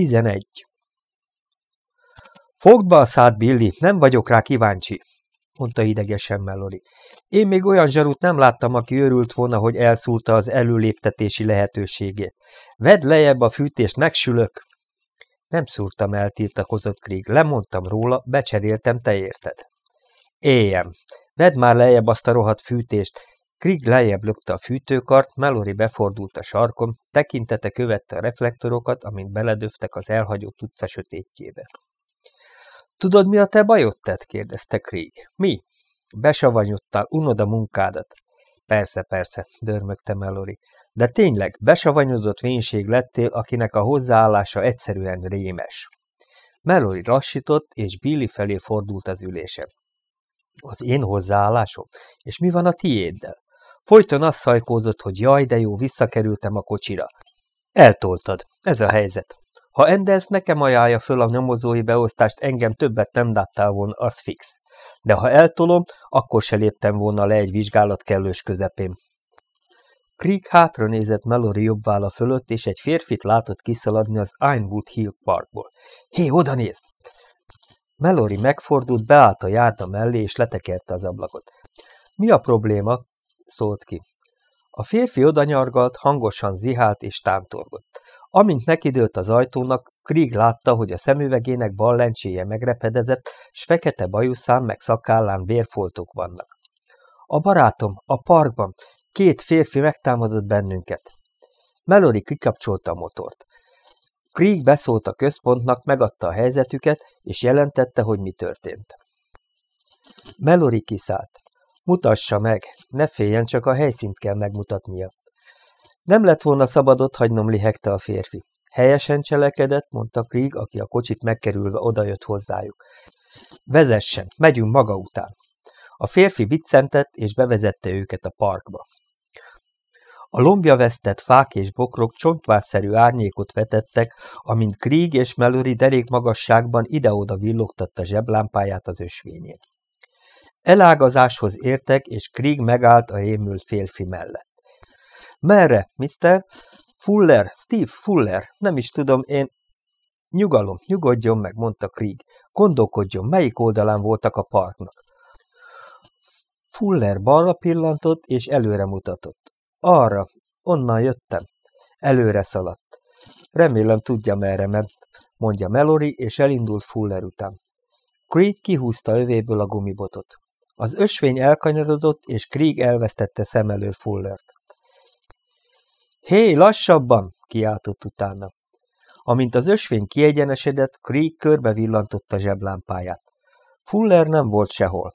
11. Fogd be a szád, Billy, nem vagyok rá kíváncsi, mondta idegesen Melori. Én még olyan zsarut nem láttam, aki örült volna, hogy elszúrta az előléptetési lehetőségét. Vedd lejjebb a fűtést, megsülök! Nem szúrtam el, tiltakozott Krieg. Lemondtam róla, becseréltem, te érted. Éljem! Vedd már lejjebb azt a rohadt fűtést! Krieg lejjebb lökte a fűtőkart, Melori befordult a sarkon, tekintete követte a reflektorokat, amint beledöftek az elhagyott utca sötétjébe. Tudod, mi a te bajod tett? kérdezte Krieg. Mi? Besavanyodtál, unod a munkádat. Persze, persze, dörmögte Melori. De tényleg, besavanyodott vénység lettél, akinek a hozzáállása egyszerűen rémes. Melori lassított, és Billy felé fordult az ülése. Az én hozzáállásom? És mi van a tiéddel? Folyton azt szajkózott, hogy jaj, de jó, visszakerültem a kocsira. Eltoltad. Ez a helyzet. Ha Enders nekem ajánlja föl a nyomozói beosztást, engem többet nem láttál volna, az fix. De ha eltolom, akkor se léptem volna le egy vizsgálat kellős közepén. Krieg hátra nézett Mallory jobb válla fölött, és egy férfit látott kiszaladni az Einwood Hill Parkból. Hé, oda néz! Mallory megfordult, beállt a járda mellé, és letekerte az ablakot. Mi a probléma? Szólt ki. A férfi odanyargalt, hangosan zihált és tántorgott. Amint nekidőlt az ajtónak, Krieg látta, hogy a szemüvegének bal lencséje megrepedezett, s fekete bajuszán meg szakállán vérfoltok vannak. A barátom, a parkban, két férfi megtámadott bennünket. Melody kikapcsolta a motort. Krieg beszólt a központnak, megadta a helyzetüket, és jelentette, hogy mi történt. Melody kiszállt. Mutassa meg, ne féljen, csak a helyszínt kell megmutatnia. Nem lett volna szabad ott hagynom, lihegte a férfi. Helyesen cselekedett, mondta Krieg, aki a kocsit megkerülve odajött hozzájuk. Vezessen, megyünk maga után. A férfi biccentett, és bevezette őket a parkba. A lombja vesztett fák és bokrok csontvárszerű árnyékot vetettek, amint Krieg és Mallory derék magasságban ide-oda villogtatta zseblámpáját az ösvényén. Elágazáshoz értek, és Krieg megállt a rémült férfi mellett. Merre, mister? Fuller, Steve Fuller, nem is tudom, én... Nyugalom, nyugodjon meg, mondta Krieg. Gondolkodjon, melyik oldalán voltak a parknak. Fuller balra pillantott, és előre mutatott. Arra, onnan jöttem. Előre szaladt. Remélem tudja, merre ment, mondja Melori, és elindult Fuller után. Krieg kihúzta övéből a gumibotot. Az ösvény elkanyarodott, és Krieg elvesztette szem elől Fullert. Hé, lassabban! kiáltott utána. Amint az ösvény kiegyenesedett, Krieg körbe villantotta zseblámpáját. Fuller nem volt sehol.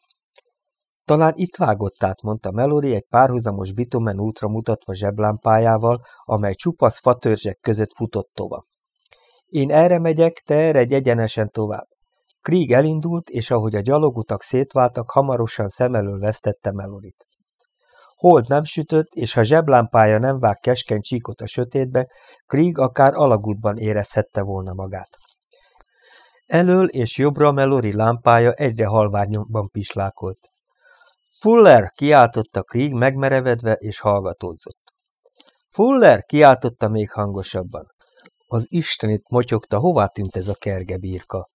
Talán itt vágott át, mondta Melody egy párhuzamos bitumen útra mutatva zseblámpájával, amely csupasz fatörzsek között futott tovább. Én erre megyek, te erre egy egyenesen tovább. Krieg elindult, és ahogy a gyalogutak szétváltak, hamarosan szem elől vesztette Melodit. Hold nem sütött, és ha zseblámpája nem vág keskeny csíkot a sötétbe, Krieg akár alagútban érezhette volna magát. Elől és jobbra Melori lámpája egyre halványabban pislákolt. Fuller! kiáltotta Krieg megmerevedve és hallgatódzott. Fuller! kiáltotta még hangosabban. Az istenit motyogta, hová tűnt ez a kerge birka?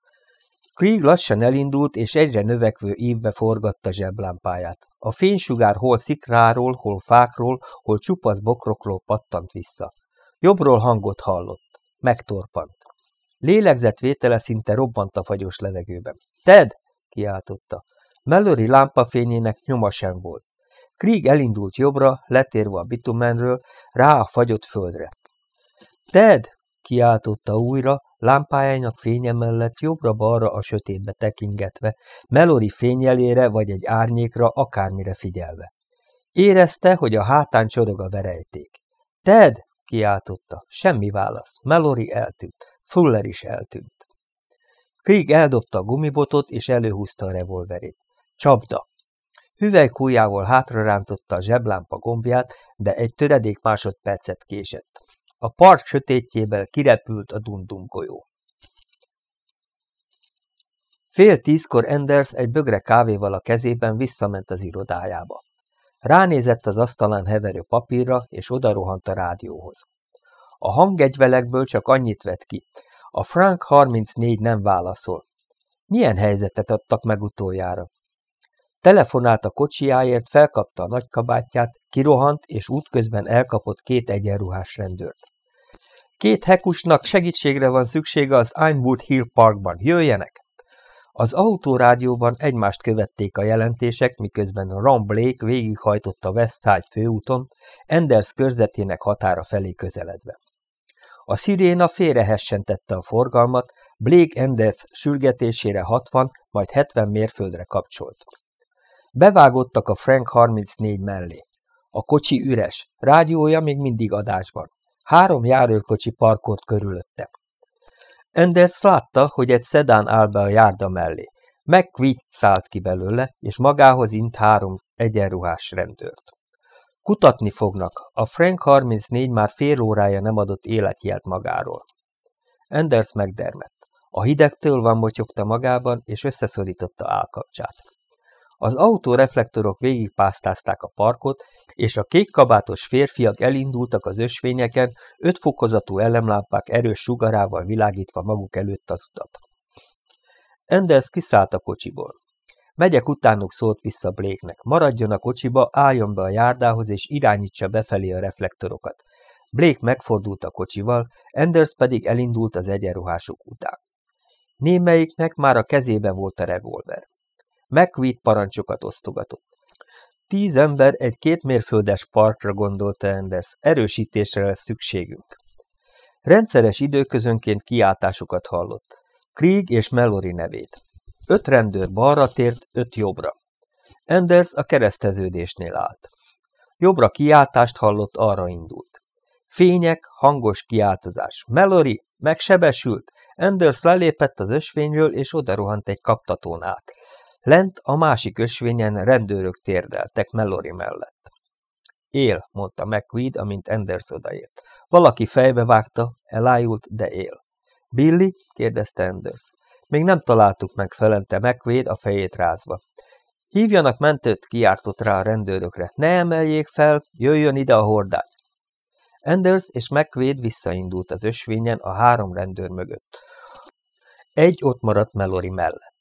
Krieg lassan elindult, és egyre növekvő ívbe forgatta zseblámpáját. A fénysugár hol szikráról, hol fákról, hol csupasz bokrokról pattant vissza. Jobbról hangot hallott. Megtorpant. Lélegzetvétele szinte robbant a fagyos levegőben. Ted! kiáltotta. Mallory lámpafényének nyoma sem volt. Krieg elindult jobbra, letérve a bitumenről, rá a fagyott földre. Ted! kiáltotta újra, lámpájának fénye mellett jobbra-balra a sötétbe tekingetve, Melori fényjelére vagy egy árnyékra akármire figyelve. Érezte, hogy a hátán csorog a verejték. Ted! kiáltotta. Semmi válasz. Melori eltűnt. Fuller is eltűnt. Krieg eldobta a gumibotot, és előhúzta a revolverét. Csapda! Hüvelykújjával hátra rántotta a zseblámpa gombját, de egy töredék másodpercet késett. A park sötétjéből kirepült a Dundum golyó. Fél tízkor Enders egy bögre kávéval a kezében visszament az irodájába. Ránézett az asztalán heverő papírra, és odarohant a rádióhoz. A hangegyvelekből csak annyit vett ki. A Frank 34 nem válaszol. Milyen helyzetet adtak meg utoljára? Telefonált a kocsiáért, felkapta a nagykabátját, kirohant, és útközben elkapott két egyenruhás rendőrt. Két hekusnak segítségre van szüksége az Einwood Hill Parkban. Jöjjenek! Az autórádióban egymást követték a jelentések, miközben Ron Blake végighajtott a West Side főúton, Enders körzetének határa felé közeledve. A sziréna félrehessentette a forgalmat, Blake Enders sürgetésére 60, majd 70 mérföldre kapcsolt. Bevágottak a Frank 34 mellé. A kocsi üres, rádiója még mindig adásban. Három járőrkocsi parkolt körülötte. Enders látta, hogy egy szedán áll be a járda mellé. McQueen szállt ki belőle, és magához int három egyenruhás rendőrt. Kutatni fognak, a Frank 34 már fél órája nem adott életjelt magáról. Enders megdermett. A hidegtől van motyogta magában, és összeszorította állkapcsát. Az autóreflektorok végigpásztázták a parkot, és a kékkabátos férfiak elindultak az ösvényeken, öt fokozatú elemlámpák erős sugarával világítva maguk előtt az utat. Enders kiszállt a kocsiból. Megyek utánuk szólt vissza Blake-nek. Maradjon a kocsiba, álljon be a járdához, és irányítsa befelé a reflektorokat. Blake megfordult a kocsival, Enders pedig elindult az egyenruhások után. Némelyiknek már a kezébe volt a revolver. McQueen parancsokat osztogatott. Tíz ember egy két mérföldes parkra gondolta Enders, erősítésre lesz szükségünk. Rendszeres időközönként kiáltásokat hallott. Krieg és Mallory nevét. Öt rendőr balra tért, öt jobbra. Enders a kereszteződésnél állt. Jobbra kiáltást hallott, arra indult. Fények, hangos kiáltozás. Mallory megsebesült. Enders lelépett az ösvényről, és odarohant egy kaptatón át. Lent a másik ösvényen rendőrök térdeltek Mallory mellett. Él, mondta McQueen, amint Enders odaért. Valaki fejbe vágta, elájult, de él. Billy? kérdezte Enders. Még nem találtuk meg, felente McQueen a fejét rázva. Hívjanak mentőt, kiártott rá a rendőrökre. Ne emeljék fel, jöjjön ide a hordágy. Enders és McQueen visszaindult az ösvényen a három rendőr mögött. Egy ott maradt Mallory mellett.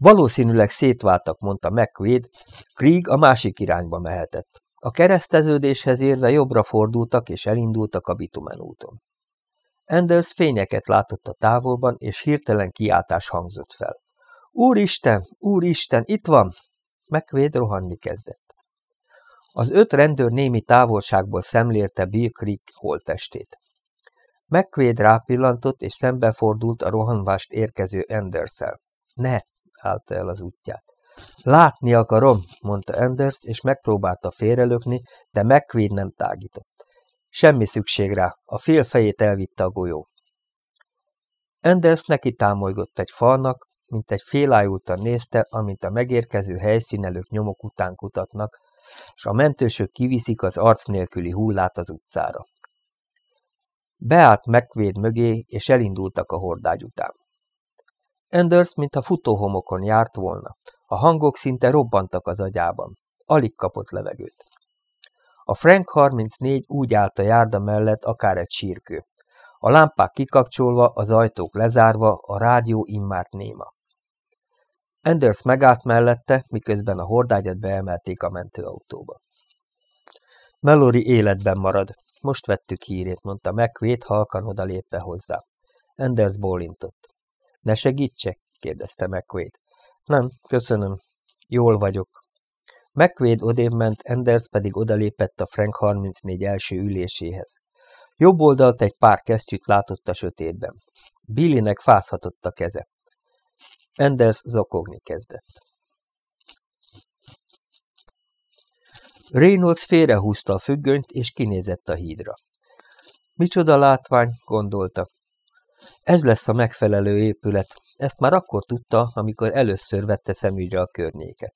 Valószínűleg szétváltak, mondta McQuaid, Krieg a másik irányba mehetett. A kereszteződéshez érve jobbra fordultak és elindultak a bitumen úton. Anders fényeket látott a távolban, és hirtelen kiáltás hangzott fel. Úristen, úristen, itt van! McQuaid rohanni kezdett. Az öt rendőr némi távolságból szemlélte Bill Creek holttestét. McQuaid rápillantott, és szembefordult a rohanvást érkező Anderszel. Ne, állta el az útját. Látni akarom, mondta Anders, és megpróbálta félrelökni, de McQueen nem tágított. Semmi szükség rá, a fél fejét elvitte a golyó. Anders neki támolygott egy falnak, mint egy félájultan nézte, amint a megérkező helyszínelők nyomok után kutatnak, s a mentősök kiviszik az arc nélküli hullát az utcára. Beállt McQuaid mögé, és elindultak a hordágy után. Anders, mintha futóhomokon járt volna. A hangok szinte robbantak az agyában. Alig kapott levegőt. A Frank 34 úgy állt a járda mellett, akár egy sírkő. A lámpák kikapcsolva, az ajtók lezárva, a rádió immárt néma. Anders megállt mellette, miközben a hordágyat beemelték a mentőautóba. Mallory életben marad. Most vettük hírét, mondta McQuaid halkan odalépve hozzá. Anders bólintott. Ne segítsek? kérdezte McQuaid. Nem, köszönöm. Jól vagyok. McQuaid odébb ment, Enders pedig odalépett a Frank 34 első üléséhez. Jobb oldalt egy pár kesztyűt látott a sötétben. Billynek fázhatott a keze. Enders zokogni kezdett. Reynolds félrehúzta a függönyt, és kinézett a hídra. Micsoda látvány, gondolta. Ez lesz a megfelelő épület. Ezt már akkor tudta, amikor először vette szemügyre a környéket.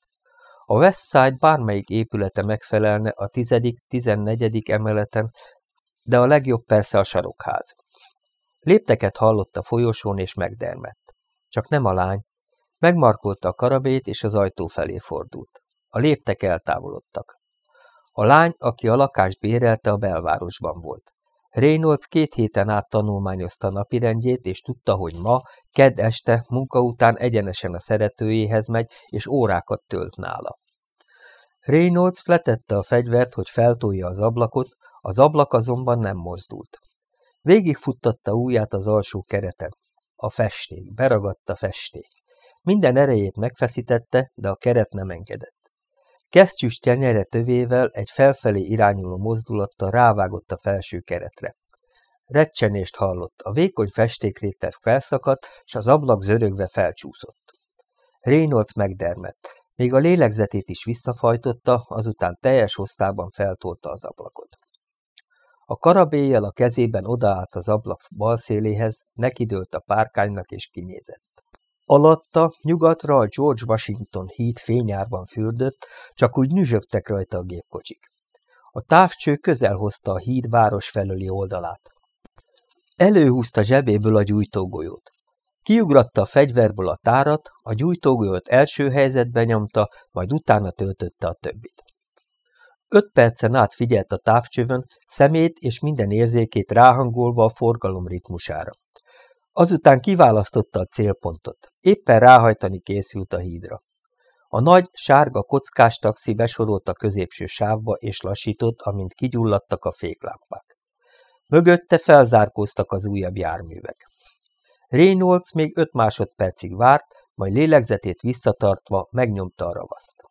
A Westside bármelyik épülete megfelelne a tizedik, tizennegyedik emeleten, de a legjobb persze a sarokház. Lépteket hallott a folyosón, és megdermett. Csak nem a lány. Megmarkolta a karabét, és az ajtó felé fordult. A léptek eltávolodtak. A lány, aki a lakást bérelte, a belvárosban volt. Reynolds két héten át tanulmányozta napirendjét, és tudta, hogy ma, kedd este, munka után egyenesen a szeretőjéhez megy, és órákat tölt nála. Reynolds letette a fegyvert, hogy feltolja az ablakot, az ablak azonban nem mozdult. Végigfuttatta ujját az alsó kereten. A festék, beragadt a festék. Minden erejét megfeszítette, de a keret nem engedett. Kesztyűs tenyere tövével egy felfelé irányuló mozdulattal rávágott a felső keretre. Recsenést hallott, a vékony festékréteg felszakadt, s az ablak zörögve felcsúszott. Reynolds megdermett, még a lélegzetét is visszafajtotta, azután teljes hosszában feltolta az ablakot. A karabéjjel a kezében odaállt az ablak bal széléhez, nekidőlt a párkánynak és kinézett. Alatta nyugatra a George Washington híd fényárban fürdött, csak úgy nyüzsögtek rajta a gépkocsik. A távcső közel hozta a híd város felőli oldalát. Előhúzta zsebéből a gyújtógolyót. Kiugratta a fegyverből a tárat, a gyújtógolyót első helyzetbe nyomta, majd utána töltötte a többit. Öt percen át figyelt a távcsövön, szemét és minden érzékét ráhangolva a forgalom ritmusára. Azután kiválasztotta a célpontot. Éppen ráhajtani készült a hídra. A nagy, sárga kockás taxi besorolt a középső sávba, és lassított, amint kigyulladtak a féklámpák. Mögötte felzárkóztak az újabb járművek. Reynolds még öt másodpercig várt, majd lélegzetét visszatartva megnyomta a ravaszt.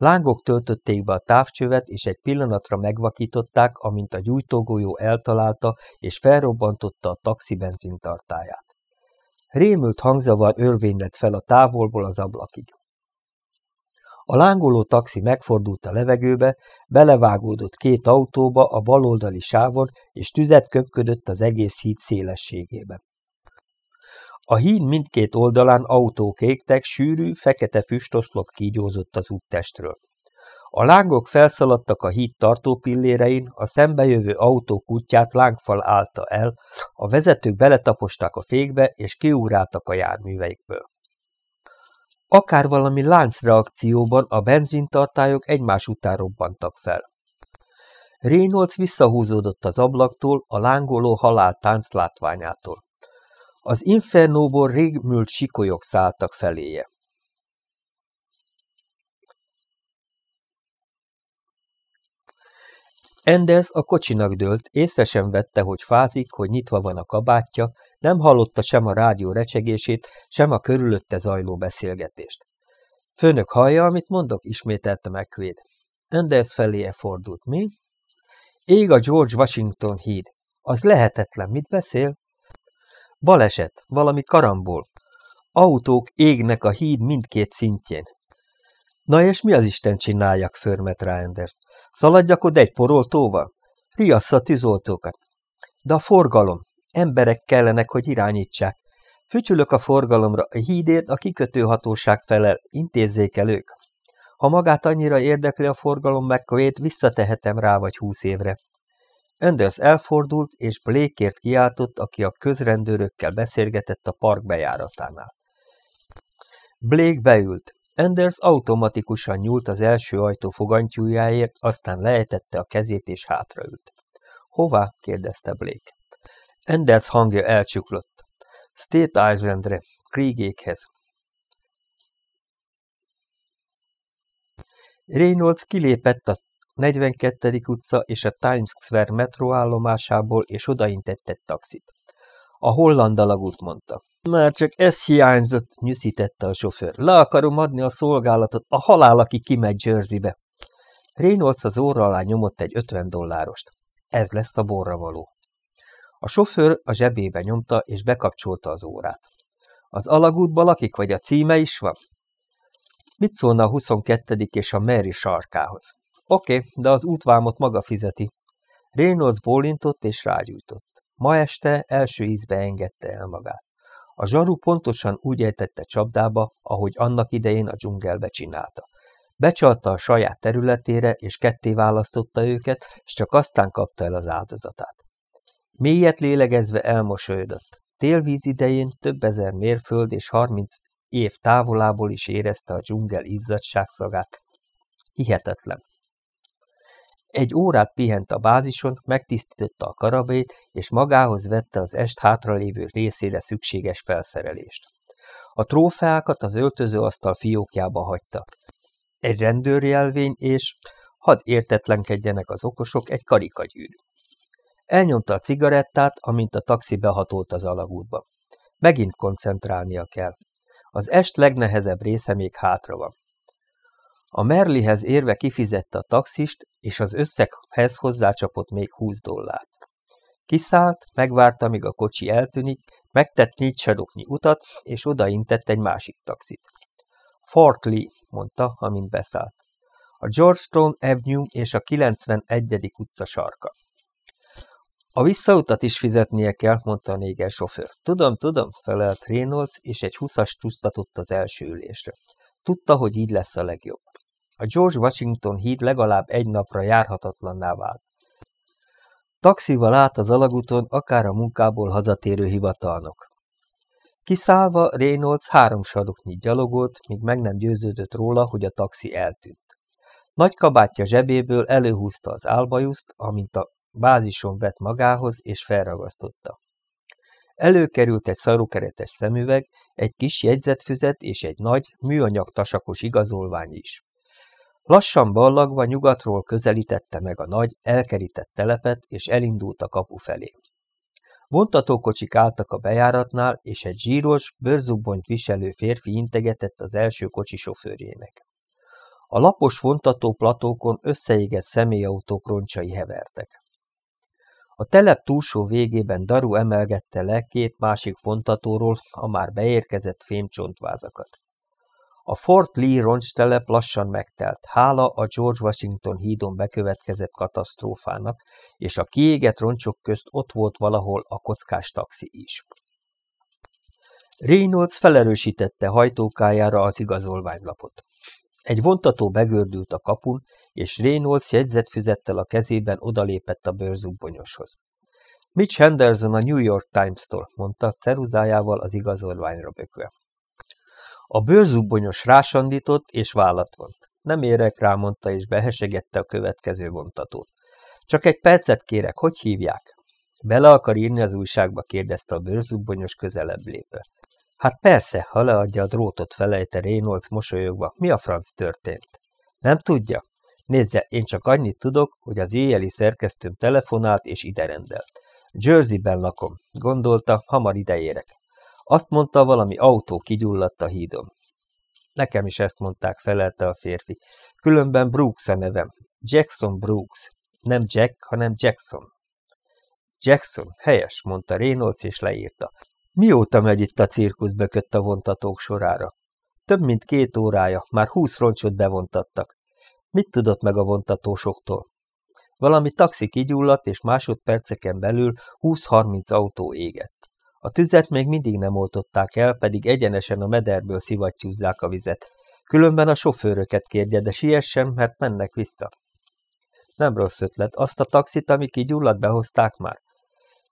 Lángok töltötték be a távcsövet, és egy pillanatra megvakították, amint a gyújtógolyó eltalálta és felrobbantotta a taxi benzintartáját. Rémült hangzavar örvény fel a távolból az ablakig. A lángoló taxi megfordult a levegőbe, belevágódott két autóba a baloldali sávon, és tüzet köpködött az egész híd szélességébe. A híd mindkét oldalán autók égtek, sűrű, fekete füstoszlop kígyózott az úttestről. A lángok felszaladtak a híd tartópillérein, a szembejövő autók útját lángfal állta el, a vezetők beletaposták a fékbe, és kiugráltak a járműveikből. Akár valami láncreakcióban a benzintartályok egymás után robbantak fel. Reynolds visszahúzódott az ablaktól, a lángoló halál tánc látványától. Az infernóból régmült sikolyok szálltak feléje. Enders a kocsinak dőlt, észre sem vette, hogy fázik, hogy nyitva van a kabátja, nem hallotta sem a rádió recsegését, sem a körülötte zajló beszélgetést. Főnök hallja, amit mondok? ismételte megvéd. Enders feléje fordult. Mi? Ég a George Washington híd. Az lehetetlen. Mit beszél? Baleset, valami karambol. Autók égnek a híd mindkét szintjén. Na és mi az Isten csináljak, förmet rá. Szaladjak oda egy poroltóval? Riassza tűzoltókat. De a forgalom. Emberek kellenek, hogy irányítsák. Fütyülök a forgalomra, a hídért a kikötőhatóság felel, intézzék el ők. Ha magát annyira érdekli a forgalom megkavét, visszatehetem rá vagy húsz évre. Anders elfordult, és Blake-ért kiáltott, aki a közrendőrökkel beszélgetett a park bejáratánál. Blake beült. Anders automatikusan nyúlt az első ajtó fogantyújáért, aztán lejtette a kezét és hátraült. Hová? kérdezte Blake. Anders hangja elcsuklott. State Islandre, Kriegékhez. Reynolds kilépett a 42. utca és a Times Square metróállomásából, és odaintett egy taxit. A holland alagút mondta. Már csak ez hiányzott, nyűszítette a sofőr. Le akarom adni a szolgálatot, a halál, aki kimegy Jerseybe. Reynolds az óra alá nyomott egy 50 dollárost. Ez lesz a borra való. A sofőr a zsebébe nyomta, és bekapcsolta az órát. Az alagútban lakik, vagy a címe is van? Mit szólna a 22. és a Mary sarkához? Oké, de az útvámot maga fizeti. Reynolds bólintott és rágyújtott. Ma este első ízbe engedte el magát. A zsaru pontosan úgy eltette csapdába, ahogy annak idején a dzsungelbe csinálta. Becsalta a saját területére, és ketté választotta őket, és csak aztán kapta el az áldozatát. Mélyet lélegezve elmosolyodott. Télvíz idején több ezer mérföld és harminc év távolából is érezte a dzsungel izzadságszagát. Hihetetlen. Egy órát pihent a bázison, megtisztította a karabét, és magához vette az est hátralévő részére szükséges felszerelést. A trófeákat az öltözőasztal fiókjába hagyta. Egy rendőrjelvény és, hadd értetlenkedjenek az okosok, egy karikagyűrű. Elnyomta a cigarettát, amint a taxi behatolt az alagútba. Megint koncentrálnia kell. Az est legnehezebb része még hátra van. A Merlihez érve kifizette a taxist, és az összeghez hozzácsapott még 20 dollárt. Kiszállt, megvárta, míg a kocsi eltűnik, megtett négy saroknyi utat, és odaintett egy másik taxit. Fort Lee, mondta, amint beszállt. A Georgetown Avenue és a 91. utca sarka. A visszautat is fizetnie kell, mondta a néger sofőr. Tudom, tudom, felelt Reynolds, és egy huszas csúsztatott az első ülésre. Tudta, hogy így lesz a legjobb. A George Washington híd legalább egy napra járhatatlanná vált. Taxival át az alagúton akár a munkából hazatérő hivatalnok. Kiszállva Reynolds három saroknyi gyalogolt, míg meg nem győződött róla, hogy a taxi eltűnt. Nagy kabátja zsebéből előhúzta az álbajuszt, amint a bázison vett magához, és felragasztotta. Előkerült egy szarukeretes szemüveg, egy kis jegyzetfüzet és egy nagy, műanyag tasakos igazolvány is. Lassan ballagva nyugatról közelítette meg a nagy, elkerített telepet, és elindult a kapu felé. Vontatókocsik álltak a bejáratnál, és egy zsíros, bőrzubbonyt viselő férfi integetett az első kocsi sofőrjének. A lapos vontató platókon összeégett személyautók roncsai hevertek. A telep túlsó végében Daru emelgette le két másik fontatóról a már beérkezett fémcsontvázakat. A Fort Lee roncstelep lassan megtelt, hála a George Washington hídon bekövetkezett katasztrófának, és a kiégett roncsok közt ott volt valahol a kockás taxi is. Reynolds felerősítette hajtókájára az igazolványlapot. Egy vontató begördült a kapun, és Reynolds jegyzetfüzettel a kezében odalépett a bőrzubbonyoshoz. Mitch Henderson a New York Times-tól, mondta ceruzájával az igazolványra bökve. A bőrzubbonyos rásandított és vállat vont. Nem érek rá, mondta, és behesegette a következő vontatót. Csak egy percet kérek, hogy hívják? Bele akar írni az újságba, kérdezte a bőrzubbonyos közelebb lépve. Hát persze, ha leadja a drótot, felejte Reynolds mosolyogva. Mi a franc történt? Nem tudja? Nézze, én csak annyit tudok, hogy az éjjeli szerkesztőm telefonált és ide rendelt. Jerseyben lakom. Gondolta, hamar ideérek. Azt mondta, valami autó kigyulladt a hídon. Nekem is ezt mondták, felelte a férfi. Különben Brooks a nevem. Jackson Brooks. Nem Jack, hanem Jackson. Jackson, helyes, mondta Reynolds, és leírta. Mióta megy itt a cirkusz, bökött a vontatók sorára? Több mint két órája, már húsz roncsot bevontattak. Mit tudott meg a vontatósoktól? Valami taxi kigyulladt, és másodperceken belül 20-30 autó égett. A tüzet még mindig nem oltották el, pedig egyenesen a mederből szivattyúzzák a vizet. Különben a sofőröket kérje, de siessen, mert mennek vissza. Nem rossz ötlet. Azt a taxit, ami kigyulladt, behozták már?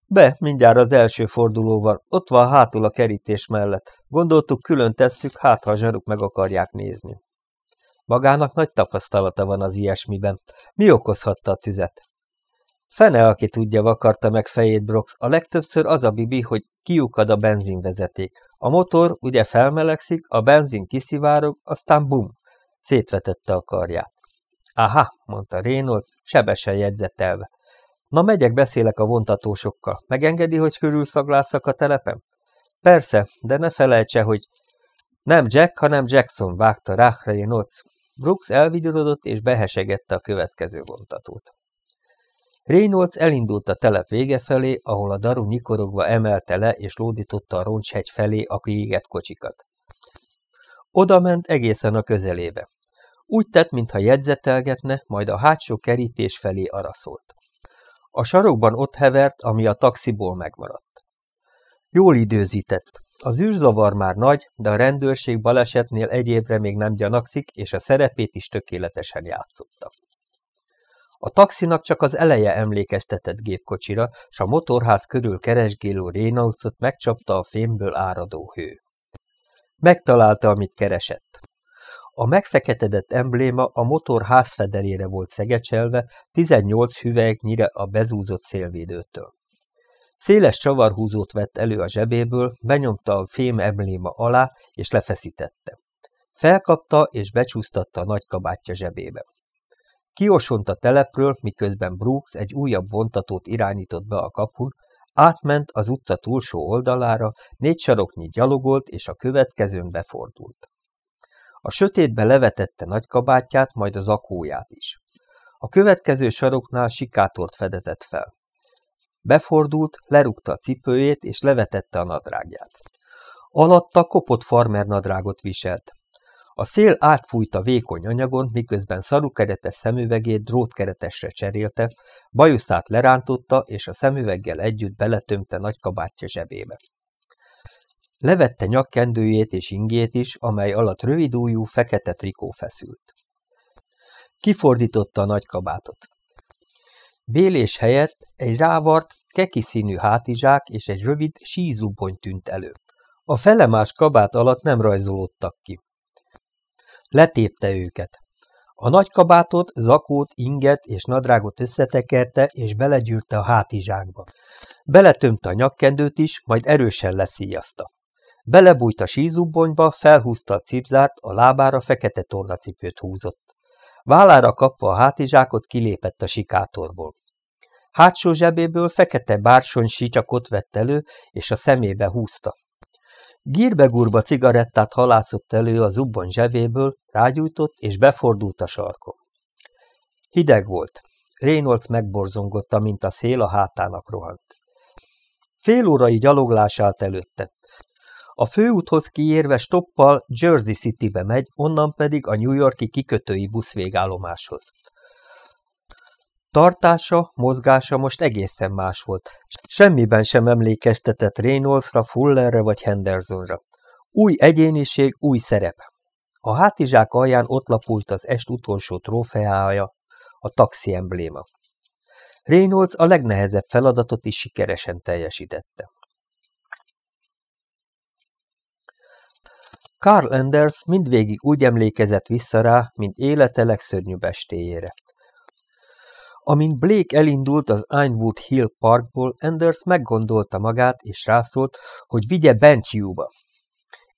Be, mindjárt az első fordulóval. Ott van hátul a kerítés mellett. Gondoltuk, külön tesszük, hát ha a zsaruk meg akarják nézni. Magának nagy tapasztalata van az ilyesmiben. Mi okozhatta a tüzet? Fene, aki tudja, vakarta meg fejét Brox. A legtöbbször az a bibi, hogy kiukad a benzinvezeték. A motor ugye felmelegszik, a benzin kiszivárog, aztán bum, szétvetette a karját. Aha, mondta Reynolds, sebesen jegyzetelve. Na, megyek, beszélek a vontatósokkal. Megengedi, hogy körülszaglásszak a telepen? Persze, de ne felejtse, hogy... Nem Jack, hanem Jackson, vágta rá Reynolds. Brooks elvigyorodott és behesegette a következő vontatót. Reynolds elindult a telep vége felé, ahol a daru nyikorogva emelte le és lódította a roncshegy felé a kiégett kocsikat. Oda ment egészen a közelébe. Úgy tett, mintha jegyzetelgetne, majd a hátsó kerítés felé araszolt. A sarokban ott hevert, ami a taxiból megmaradt. Jól időzített. Az űrzavar már nagy, de a rendőrség balesetnél egyébre még nem gyanakszik, és a szerepét is tökéletesen játszotta. A taxinak csak az eleje emlékeztetett gépkocsira, s a motorház körül keresgélő Reynoldsot megcsapta a fémből áradó hő. Megtalálta, amit keresett. A megfeketedett embléma a motor házfedelére volt szegecselve, 18 hüvelyknyire a bezúzott szélvédőtől. Széles csavarhúzót vett elő a zsebéből, benyomta a fém embléma alá, és lefeszítette. Felkapta és becsúsztatta a nagykabátja zsebébe. Kiosont a telepről, miközben Brooks egy újabb vontatót irányított be a kapun, átment az utca túlsó oldalára, négy saroknyi gyalogolt, és a következőn befordult. A sötétbe levetette nagykabátját, majd az akóját is. A következő saroknál sikátort fedezett fel. Befordult, lerúgta a cipőjét, és levetette a nadrágját. Alatta kopott farmer nadrágot viselt. A szél átfújta vékony anyagon, miközben szarukeretes szemüvegét drótkeretesre cserélte, bajuszát lerántotta, és a szemüveggel együtt beletömte nagykabátja zsebébe. Levette nyakkendőjét és ingét is, amely alatt rövidújú, fekete trikó feszült. Kifordította a nagykabátot. Bélés helyett egy rávart, keki színű hátizsák és egy rövid sízubony tűnt elő. A felemás kabát alatt nem rajzolódtak ki. Letépte őket. A nagy kabátot, zakót, inget és nadrágot összetekerte, és belegyűrte a hátizsákba. Beletömte a nyakkendőt is, majd erősen leszíjazta. Belebújt a sízubbonyba, felhúzta a cipzárt, a lábára fekete tornacipőt húzott. Vállára kapva a hátizsákot kilépett a sikátorból. Hátsó zsebéből fekete bársony sicsakot vett elő, és a szemébe húzta. Gírbegurba cigarettát halászott elő a zubbon zsebéből, rágyújtott, és befordult a sarkon. Hideg volt. Reynolds megborzongotta, mint a szél a hátának rohant. Fél órai gyaloglás állt előtte. A főúthoz kiérve stoppal Jersey Citybe megy, onnan pedig a New Yorki kikötői buszvégállomáshoz. Tartása, mozgása most egészen más volt. Semmiben sem emlékeztetett Reynoldsra, Fullerre vagy Hendersonra. Új egyéniség, új szerep. A hátizsák alján ott lapult az est utolsó trófeája, a taxi embléma. Reynolds a legnehezebb feladatot is sikeresen teljesítette. Carl Anders mindvégig úgy emlékezett vissza rá, mint élete legszörnyűbb estéjére. Amint Blake elindult az Einwood Hill Parkból, Anders meggondolta magát, és rászólt, hogy vigye Bentyúba.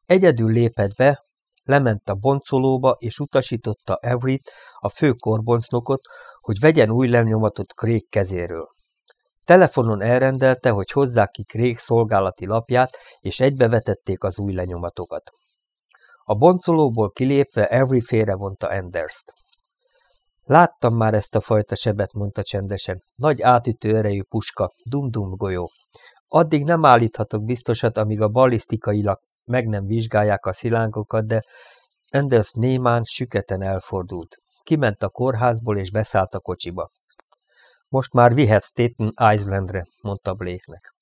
Egyedül lépett be, lement a boncolóba, és utasította Everett, a fő korboncnokot, hogy vegyen új lenyomatot Craig kezéről. Telefonon elrendelte, hogy hozzák ki Craig szolgálati lapját, és egybevetették az új lenyomatokat. A boncolóból kilépve Every félrevonta Anderst. Láttam már ezt a fajta sebet, mondta csendesen. Nagy átütő erejű puska, dum-dum golyó. Addig nem állíthatok biztosat, amíg a ballisztikailag meg nem vizsgálják a szilánkokat, de Anders némán süketen elfordult. Kiment a kórházból és beszállt a kocsiba. Most már vihet Staten Islandre, mondta Blake-nek.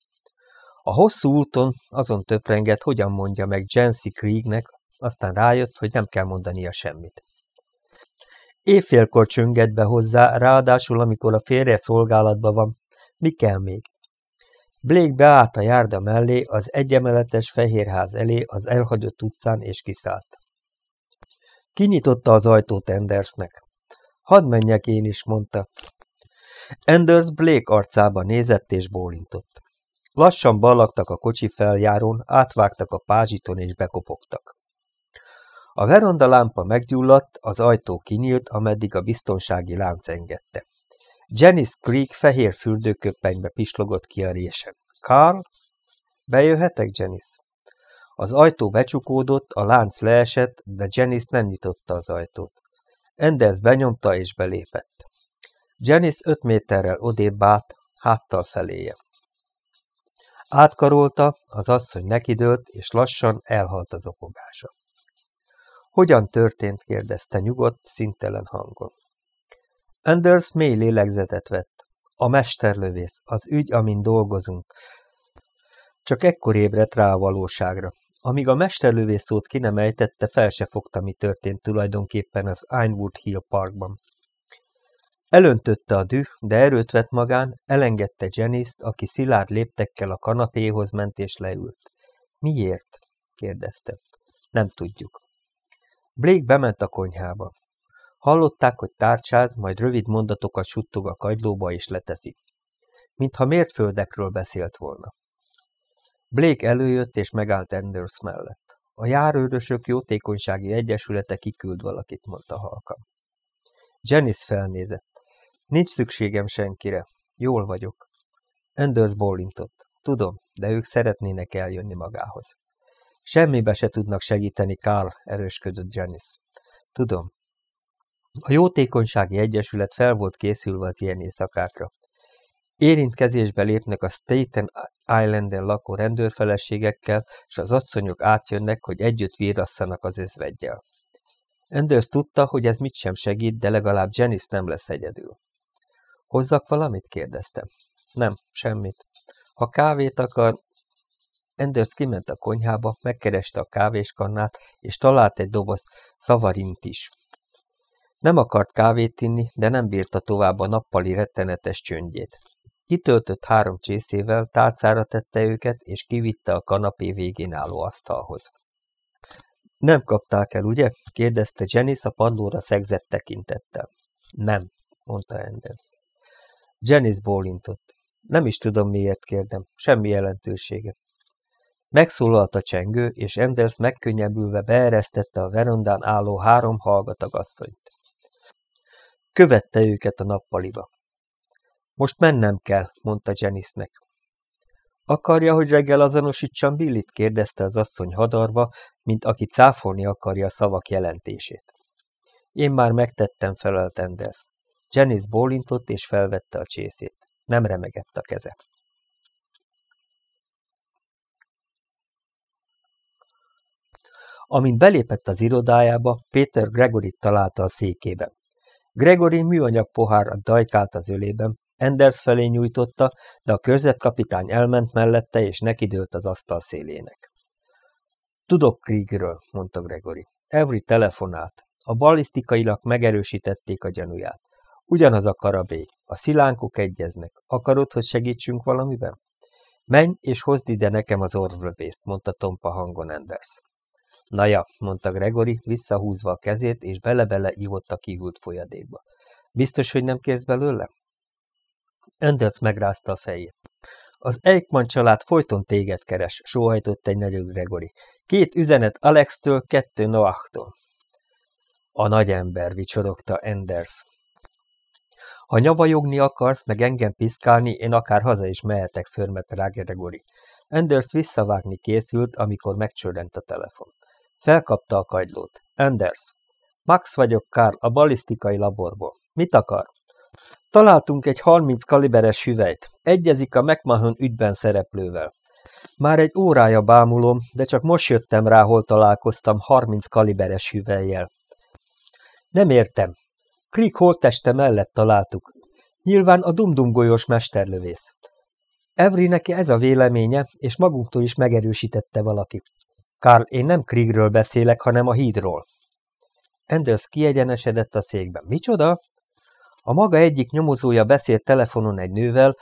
A hosszú úton azon töprengett, hogyan mondja meg Jancy Kriegnek, aztán rájött, hogy nem kell mondania semmit. Éjfélkor csönget be hozzá, ráadásul amikor a férje szolgálatban van. Mi kell még? Blake beállt a járda mellé, az egyemeletes fehérház elé, az elhagyott utcán, és kiszállt. Kinyitotta az ajtót Andersnek. Hadd menjek én is, mondta. Anders Blake arcába nézett és bólintott. Lassan ballagtak a kocsi feljárón, átvágtak a pázsiton és bekopogtak. A veranda lámpa meggyulladt, az ajtó kinyílt, ameddig a biztonsági lánc engedte. Janice Creek fehér fürdőköppenybe pislogott ki a résen. Carl? Bejöhetek, Janice? Az ajtó becsukódott, a lánc leesett, de Janice nem nyitotta az ajtót. Enders benyomta és belépett. Janice öt méterrel odébb állt, háttal feléje. Átkarolta, az asszony nekidőlt, és lassan elhalt az okogása. Hogyan történt? kérdezte nyugodt, szintelen hangon. Anders mély lélegzetet vett. A mesterlövész, az ügy, amin dolgozunk. Csak ekkor ébredt rá a valóságra. Amíg a mesterlövész szót ki nem ejtette, fel se fogta, mi történt tulajdonképpen az Einwood Hill Parkban. Elöntötte a düh, de erőt vett magán, elengedte Janice-t, aki szilárd léptekkel a kanapéhoz ment és leült. Miért? kérdezte. Nem tudjuk. Blake bement a konyhába. Hallották, hogy tárcsáz, majd rövid mondatokat suttog a kagylóba és leteszi. Mintha mértföldekről beszélt volna. Blake előjött és megállt Anders mellett. A járőrösök jótékonysági egyesülete kiküld valakit, mondta halkan. Janice felnézett. Nincs szükségem senkire. Jól vagyok. Anders bólintott. Tudom, de ők szeretnének eljönni magához. Semmibe se tudnak segíteni, Karl, erősködött Janice. Tudom. A jótékonysági egyesület fel volt készülve az ilyen éjszakákra. Érintkezésbe lépnek a Staten Islanden lakó rendőrfeleségekkel, és az asszonyok átjönnek, hogy együtt vírasszanak az özvegyel. Anders tudta, hogy ez mit sem segít, de legalább Janice nem lesz egyedül. Hozzak valamit? kérdezte. Nem, semmit. Ha kávét akar... Anders kiment a konyhába, megkereste a kávéskannát, és talált egy doboz szavarint is. Nem akart kávét inni, de nem bírta tovább a nappali rettenetes csöndjét. Kitöltött három csészével, tálcára tette őket, és kivitte a kanapé végén álló asztalhoz. Nem kapták el, ugye? kérdezte Janice a padlóra szegzett tekintettel. Nem, mondta Anders. Janice bólintott. Nem is tudom, miért kérdem. Semmi jelentősége. Megszólalt a csengő, és Enders megkönnyebbülve beeresztette a verondán álló három hallgatag asszonyt. Követte őket a nappaliba. Most mennem kell, mondta Janice-nek. Akarja, hogy reggel azonosítsam Billit? kérdezte az asszony hadarva, mint aki cáfolni akarja a szavak jelentését. Én már megtettem, felelt Enders. Janice bólintott és felvette a csészét. Nem remegett a keze. Amint belépett az irodájába, Péter Gregorit találta a székében. Gregory műanyag pohár dajkált az ölében, Enders felé nyújtotta, de a körzetkapitány elment mellette, és nekidőlt az asztal szélének. Tudok Kriegről, mondta Gregory. Every telefonált. A ballisztikailag megerősítették a gyanúját. Ugyanaz a karabé. A szilánkok egyeznek. Akarod, hogy segítsünk valamiben? Menj és hozd ide nekem az orvlövészt, mondta tompa hangon Enders. Na ja, mondta Gregory, visszahúzva a kezét, és bele-bele ívott a kihűlt folyadékba. Biztos, hogy nem kérsz belőle? Enders megrázta a fejét. Az Eichmann család folyton téged keres, sóhajtott egy nagyobb Gregory. Két üzenet Alex-től, kettő Noachtól. A nagy ember, vicsorogta Enders. Ha nyavajogni akarsz, meg engem piszkálni, én akár haza is mehetek, förmet rá Gregory. Anders visszavágni készült, amikor megcsörrent a telefon. Felkapta a kagylót. Anders. Max vagyok, Karl, a balisztikai laborból. Mit akar? Találtunk egy 30 kaliberes hüvelyt. Egyezik a McMahon ügyben szereplővel. Már egy órája bámulom, de csak most jöttem rá, hol találkoztam 30 kaliberes hüvelyjel. Nem értem. Krieg holtteste mellett találtuk. Nyilván a dumdum golyós mesterlövész. Evri neki ez a véleménye, és magunktól is megerősítette valaki. Karl, én nem Kriegről beszélek, hanem a hídról. Anders kiegyenesedett a székben. Micsoda? A maga egyik nyomozója beszélt telefonon egy nővel,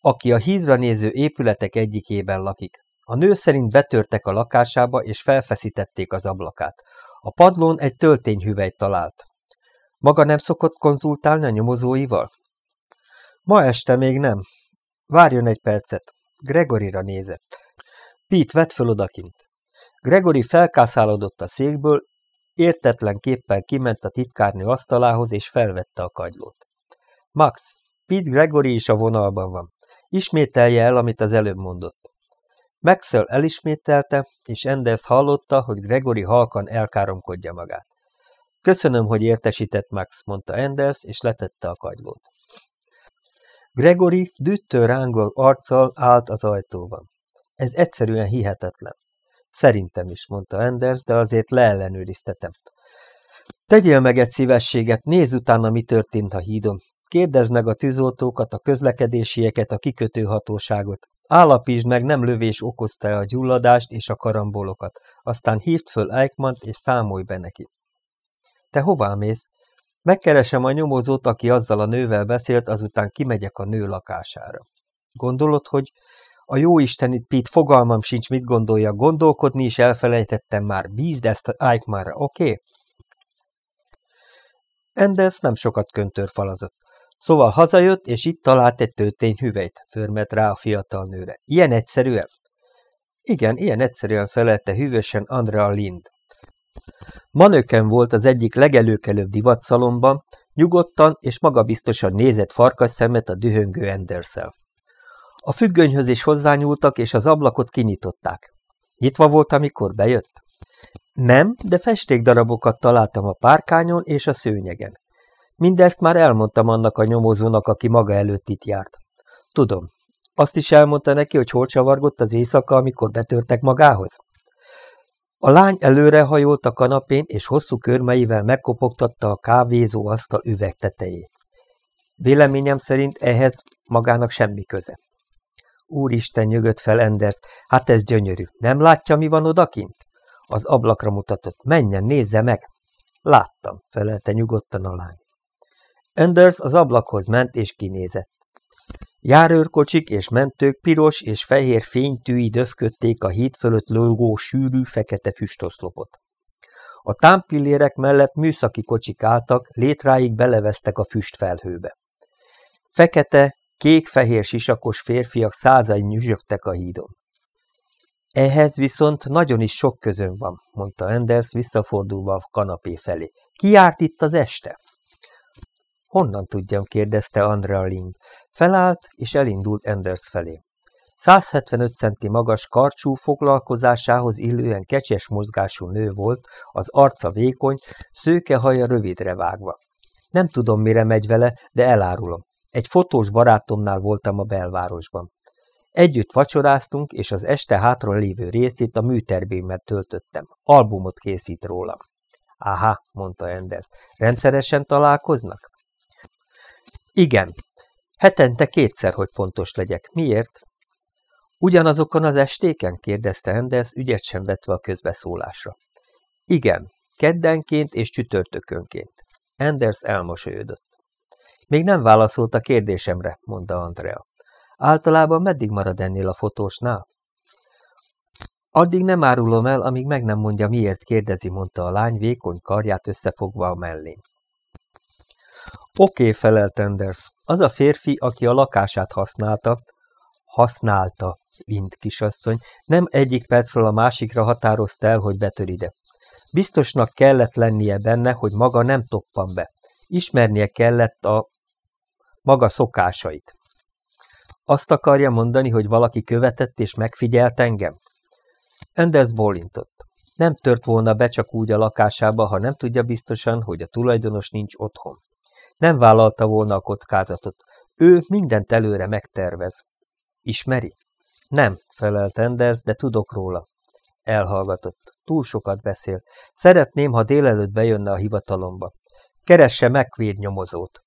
aki a hídra néző épületek egyikében lakik. A nő szerint betörtek a lakásába, és felfeszítették az ablakát. A padlón egy töltényhüvelyt talált. Maga nem szokott konzultálni a nyomozóival? Ma este még nem. Várjon egy percet. Gregorira nézett. Pete, vedd föl odakint. Gregory felkászálódott a székből, értetlen képpel kiment a titkárnő asztalához, és felvette a kagylót. Max, Pete Gregory is a vonalban van. Ismételje el, amit az előbb mondott. Maxwell elismételte, és Enders hallotta, hogy Gregory halkan elkáromkodja magát. Köszönöm, hogy értesített Max, mondta Enders, és letette a kagylót. Gregory düttől rángol arccal állt az ajtóban. Ez egyszerűen hihetetlen. Szerintem is, mondta Enders, de azért leellenőriztetem. Tegyél meg egy szívességet, nézz utána, mi történt a hídon. Kérdezd meg a tűzoltókat, a közlekedésieket, a kikötőhatóságot. Állapítsd meg, nem lövés okozta-e a gyulladást és a karambolokat. Aztán hívd föl Eichmann-t és számolj be neki. Te hová mész? Megkeresem a nyomozót, aki azzal a nővel beszélt, azután kimegyek a nő lakására. Gondolod, hogy a jóisten itt Pete fogalmam sincs, mit gondolja, gondolkodni is elfelejtettem már, bízd ezt Eichmannra, oké? Okay? Enders nem sokat köntörfalazott. Szóval hazajött, és itt talált egy töltény hüvelyt, förmet rá a fiatal nőre. Ilyen egyszerűen? Igen, ilyen egyszerűen felelte hűvösen Andrea Lind. Manöken volt az egyik legelőkelőbb divatszalomban, nyugodtan és magabiztosan nézett farkas szemet a dühöngő Enderszel. A függönyhöz is hozzányúltak, és az ablakot kinyitották. Nyitva volt, amikor bejött? Nem, de festékdarabokat találtam a párkányon és a szőnyegen. Mindezt már elmondtam annak a nyomozónak, aki maga előtt itt járt. Tudom. Azt is elmondta neki, hogy hol csavargott az éjszaka, amikor betörtek magához? A lány előre hajolt a kanapén, és hosszú körmeivel megkopogtatta a kávézó asztal üveg tetejét. Véleményem szerint ehhez magának semmi köze. Úristen, nyögött fel Enders, hát ez gyönyörű. Nem látja, mi van odakint? Az ablakra mutatott. Menjen, nézze meg! Láttam, felelte nyugodtan a lány. Enders az ablakhoz ment és kinézett. Járőrkocsik és mentők piros és fehér fénytűi döfködték a híd fölött lógó sűrű fekete füstoszlopot. A támpillérek mellett műszaki kocsik álltak, létráig belevesztek a füstfelhőbe. Fekete, kék-fehér sisakos férfiak százai nyüzsögtek a hídon. Ehhez viszont nagyon is sok közön van, mondta Enders visszafordulva a kanapé felé. Ki járt itt az este? Honnan tudjam, kérdezte Andrea Ling. Felállt, és elindult Enders felé. 175 centi magas karcsú foglalkozásához illően kecses mozgású nő volt, az arca vékony, szőke haja rövidre vágva. Nem tudom, mire megy vele, de elárulom. Egy fotós barátomnál voltam a belvárosban. Együtt vacsoráztunk, és az este hátra lévő részét a műterbémet töltöttem. Albumot készít rólam. Aha, mondta Enders. Rendszeresen találkoznak? Igen. Hetente kétszer, hogy pontos legyek. Miért? Ugyanazokon az estéken? kérdezte Enders, ügyet sem vetve a közbeszólásra. Igen, keddenként és csütörtökönként. Enders elmosolyodott. Még nem válaszolt a kérdésemre, mondta Andrea. Általában meddig marad ennél a fotósnál? Addig nem árulom el, amíg meg nem mondja, miért kérdezi, mondta a lány vékony karját összefogva a mellén. Oké, felelt Enders. Az a férfi, aki a lakását használta, használta, int kisasszony, nem egyik percről a másikra határozta el, hogy betör ide. Biztosnak kellett lennie benne, hogy maga nem toppan be. Ismernie kellett a maga szokásait. Azt akarja mondani, hogy valaki követett és megfigyelt engem? Enders bólintott. Nem tört volna be csak úgy a lakásába, ha nem tudja biztosan, hogy a tulajdonos nincs otthon. Nem vállalta volna a kockázatot. Ő mindent előre megtervez. Ismeri? Nem, felelt Enders, de tudok róla. Elhallgatott. Túl sokat beszél. Szeretném, ha délelőtt bejönne a hivatalomba. Keresse megvéd nyomozót.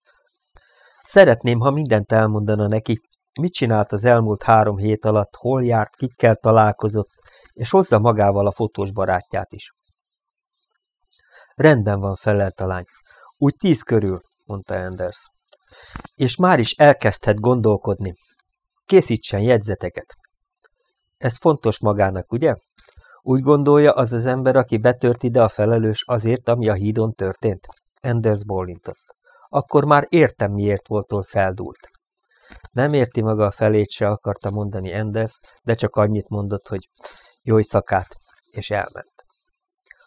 Szeretném, ha mindent elmondana neki, mit csinált az elmúlt három hét alatt, hol járt, kikkel találkozott, és hozza magával a fotós barátját is. Rendben van, felelt a lány. Úgy tíz körül, mondta Anders. És már is elkezdhet gondolkodni. Készítsen jegyzeteket. Ez fontos magának, ugye? Úgy gondolja az az ember, aki betört ide a felelős azért, ami a hídon történt? Anders bólintott. Akkor már értem, miért voltól feldúlt. Nem érti maga a felét se, akarta mondani Enders, de csak annyit mondott, hogy jó szakát, és elment.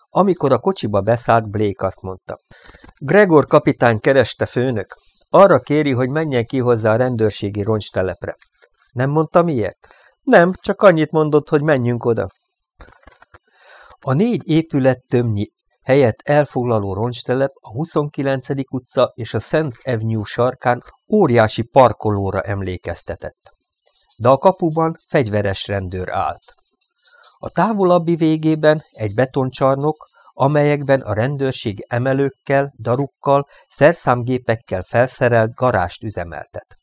Amikor a kocsiba beszállt, Blake azt mondta. Gregor kapitány kereste főnök. Arra kéri, hogy menjen ki hozzá a rendőrségi roncstelepre. Nem mondta miért? Nem, csak annyit mondott, hogy menjünk oda. A négy épület tömnyi helyett elfoglaló roncstelep a 29. utca és a Szent Avenue sarkán óriási parkolóra emlékeztetett. De a kapuban fegyveres rendőr állt. A távolabbi végében egy betoncsarnok, amelyekben a rendőrség emelőkkel, darukkal, szerszámgépekkel felszerelt garást üzemeltet.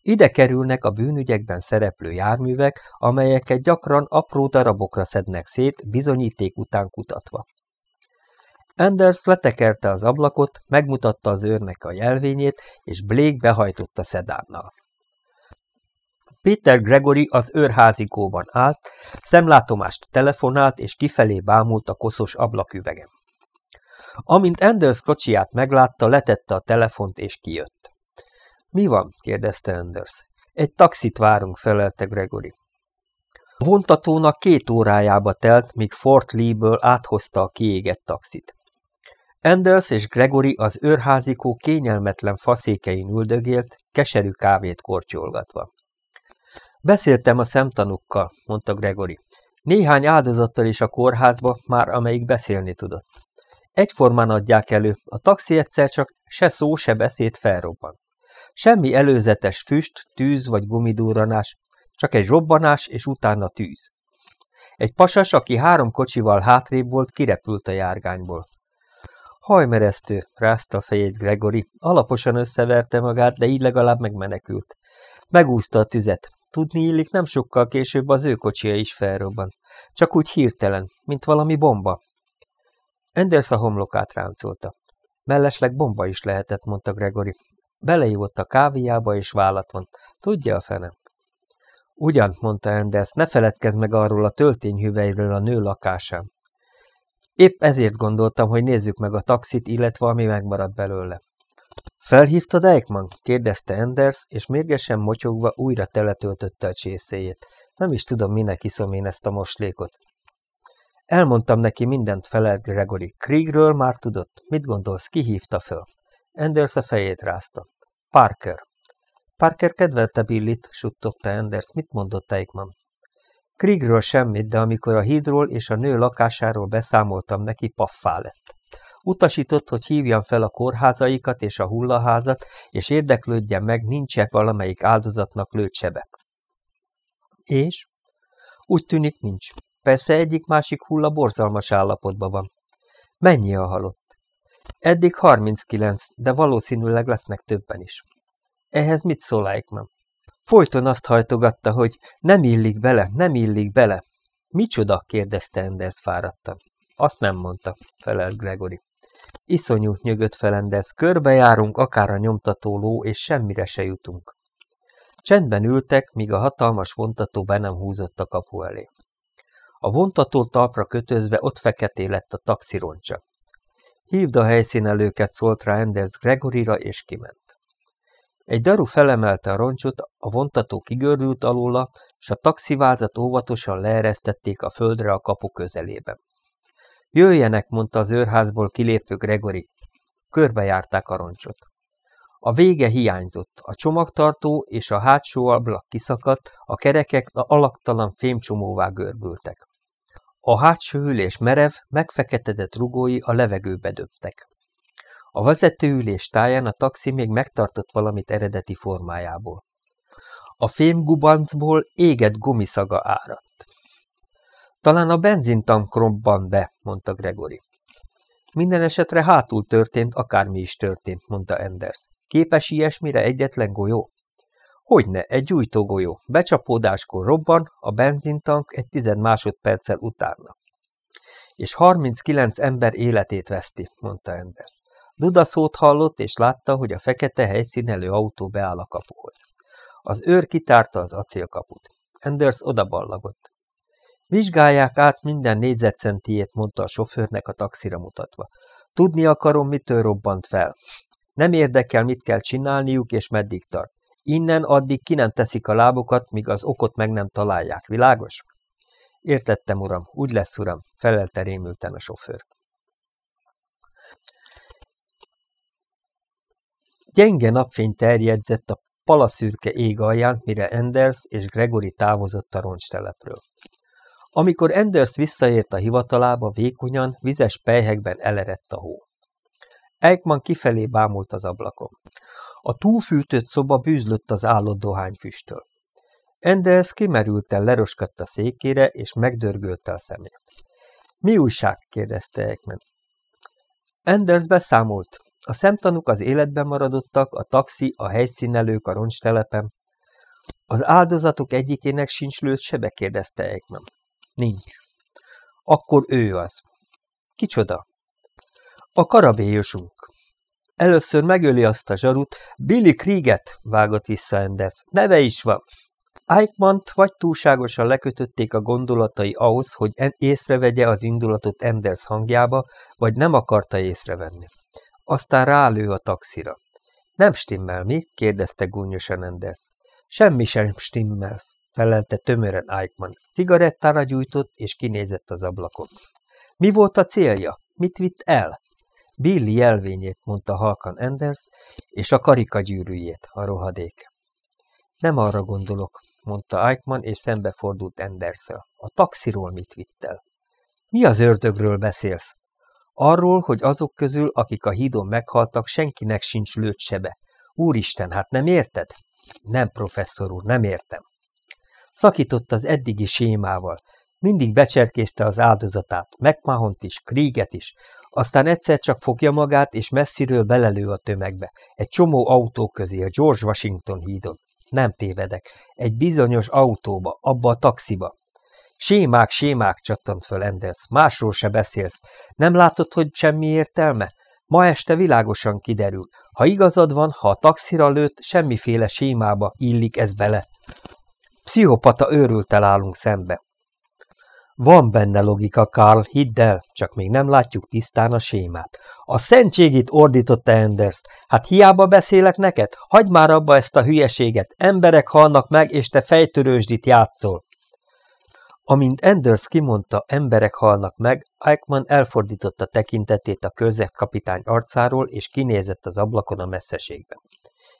Ide kerülnek a bűnügyekben szereplő járművek, amelyeket gyakran apró darabokra szednek szét, bizonyíték után kutatva. Anders letekerte az ablakot, megmutatta az őrnek a jelvényét, és Blake behajtott a szedánnal. Peter Gregory az őrházikóban állt, szemlátomást telefonált, és kifelé bámult a koszos ablaküvegem. Amint Anders kocsiját meglátta, letette a telefont és kijött. Mi van? kérdezte Anders. Egy taxit várunk, felelte Gregory. A vontatónak két órájába telt, míg Fort Lee-ből áthozta a kiégett taxit. Anders és Gregory az őrházikó kényelmetlen faszékein üldögélt, keserű kávét kortyolgatva. Beszéltem a szemtanúkkal, mondta Gregory. Néhány áldozattal is a kórházba, már amelyik beszélni tudott. Egyformán adják elő, a taxi egyszer csak se szó, se beszéd felrobban. Semmi előzetes füst, tűz vagy gumidúranás, csak egy robbanás és utána tűz. Egy pasas, aki három kocsival hátrébb volt, kirepült a járgányból. Hajmeresztő, rázta a fejét Gregory, alaposan összeverte magát, de így legalább megmenekült. Megúszta a tüzet. Tudni illik, nem sokkal később az ő kocsia is felrobban. Csak úgy hirtelen, mint valami bomba. Enders a homlokát ráncolta. Mellesleg bomba is lehetett, mondta Gregory. Beleívott a kávéjába, és vállat van. Tudja a fene. Ugyan, mondta Enders, ne feledkezz meg arról a töltényhüvelyről a nő lakásán. Épp ezért gondoltam, hogy nézzük meg a taxit, illetve ami megmaradt belőle. Felhívta Dijkman? kérdezte Enders, és mérgesen motyogva újra teletöltötte a csészéjét. Nem is tudom, minek iszom én ezt a moslékot. Elmondtam neki mindent, felelt Gregory. Kriegről már tudott. Mit gondolsz, ki hívta föl? Enders a fejét rázta. Parker. Parker kedvelte Billit, suttogta Enders. Mit mondott Dijkman? Kriegről semmit, de amikor a hídról és a nő lakásáról beszámoltam neki, paffá lett. Utasított, hogy hívjam fel a kórházaikat és a hullaházat, és érdeklődjen meg, nincs-e valamelyik áldozatnak lőtt sebe. És? Úgy tűnik, nincs. Persze egyik-másik hulla borzalmas állapotban van. Mennyi a halott? Eddig 39, de valószínűleg lesznek többen is. Ehhez mit szól Eichmann? Folyton azt hajtogatta, hogy nem illik bele, nem illik bele. Micsoda? kérdezte Enders fáradtan. Azt nem mondta, felelt Gregory. Iszonyú nyögött fel Enders, körbejárunk akár a nyomtató ló, és semmire se jutunk. Csendben ültek, míg a hatalmas vontató be nem húzott a kapu elé. A vontató talpra kötözve ott feketé lett a taxironcsa. Hívd a helyszínelőket, szólt rá Enders Gregoryra, és kiment. Egy daru felemelte a roncsot, a vontató kigördült alóla, és a taxivázat óvatosan leeresztették a földre a kapu közelében. Jöjjenek, mondta az őrházból kilépő Gregory. Körbejárták a roncsot. A vége hiányzott, a csomagtartó és a hátsó ablak kiszakadt, a kerekek alaktalan fémcsomóvá görbültek. A hátsó ülés merev, megfeketedett rugói a levegőbe döbtek. A vezetőülés táján a taxi még megtartott valamit eredeti formájából. A fémgubancból égett gumiszaga áradt. Talán a benzintank robban be, mondta Gregory. Minden esetre hátul történt, akármi is történt, mondta Enders. Képes ilyesmire egyetlen golyó? Hogyne, egy gyújtógolyó. Becsapódáskor robban, a benzintank egy tized másodperccel utána. És 39 ember életét veszti, mondta Enders. Duda szót hallott, és látta, hogy a fekete helyszínelő autó beáll a kapuhoz. Az őr kitárta az acélkaput. Anders odaballagott. Vizsgálják át minden négyzetcentiét, mondta a sofőrnek a taxira mutatva. Tudni akarom, mitől robbant fel. Nem érdekel, mit kell csinálniuk, és meddig tart. Innen addig ki nem teszik a lábukat, míg az okot meg nem találják. Világos? Értettem, uram. Úgy lesz, uram, felelte rémülten a sofőr. Gyenge napfény terjedzett a palaszürke ég alján, mire Enders és Gregory távozott a roncstelepről. Amikor Enders visszaért a hivatalába, vékonyan, vizes pejhekben elerett a hó. Eichmann kifelé bámult az ablakon. A túlfűtött szoba bűzlött az állott dohányfüsttől. Enders kimerülten leroskadt a székére, és megdörgölte a szemét. Mi újság? kérdezte Eichmann. Enders beszámolt. A szemtanúk az életben maradottak, a taxi, a helyszínelők a roncstelepen. Az áldozatok egyikének sincs lőtt sebe, kérdezte Eichmann. Nincs. Akkor ő az. Kicsoda? A karabélyosunk. Először megöli azt a zsarut, Billy Krieget, vágott vissza Enders. Neve is van. Eichmann vagy túlságosan lekötötték a gondolatai ahhoz, hogy észrevegye az indulatot Enders hangjába, vagy nem akarta észrevenni. Aztán rálő a taxira. Nem stimmel, mi? kérdezte gúnyosan Enders. Semmi sem stimmel, felelte tömören Eichmann. Cigarettára gyújtott, és kinézett az ablakon. Mi volt a célja? Mit vitt el? Billy jelvényét, mondta halkan Enders, és a karikagyűrűjét, a rohadék. Nem arra gondolok, mondta Eichmann, és szembefordult Enderszel. A taxiról mit vitt el? Mi az ördögről beszélsz? Arról, hogy azok közül, akik a hídon meghaltak, senkinek sincs lőtt sebe. Úristen, hát nem érted? Nem, professzor úr, nem értem. Szakított az eddigi sémával. Mindig becserkészte az áldozatát, McMahont is, Krieget is, aztán egyszer csak fogja magát, és messziről belelő a tömegbe. Egy csomó autó közé, a George Washington hídon. Nem tévedek. Egy bizonyos autóba, abba a taxiba. Sémák, sémák, csattant föl Enders. Másról se beszélsz. Nem látod, hogy semmi értelme? Ma este világosan kiderül. Ha igazad van, ha a taxira lőtt, semmiféle sémába illik ez bele. Pszichopata őrültel állunk szembe. Van benne logika, Karl, hidd el, csak még nem látjuk tisztán a sémát. A szentségét ordította Enders. Hát hiába beszélek neked? Hagyd már abba ezt a hülyeséget. Emberek halnak meg, és te fejtörősdit játszol. Amint Enders kimondta, emberek halnak meg, Eichmann elfordította tekintetét a körzekapitány arcáról, és kinézett az ablakon a messzeségbe.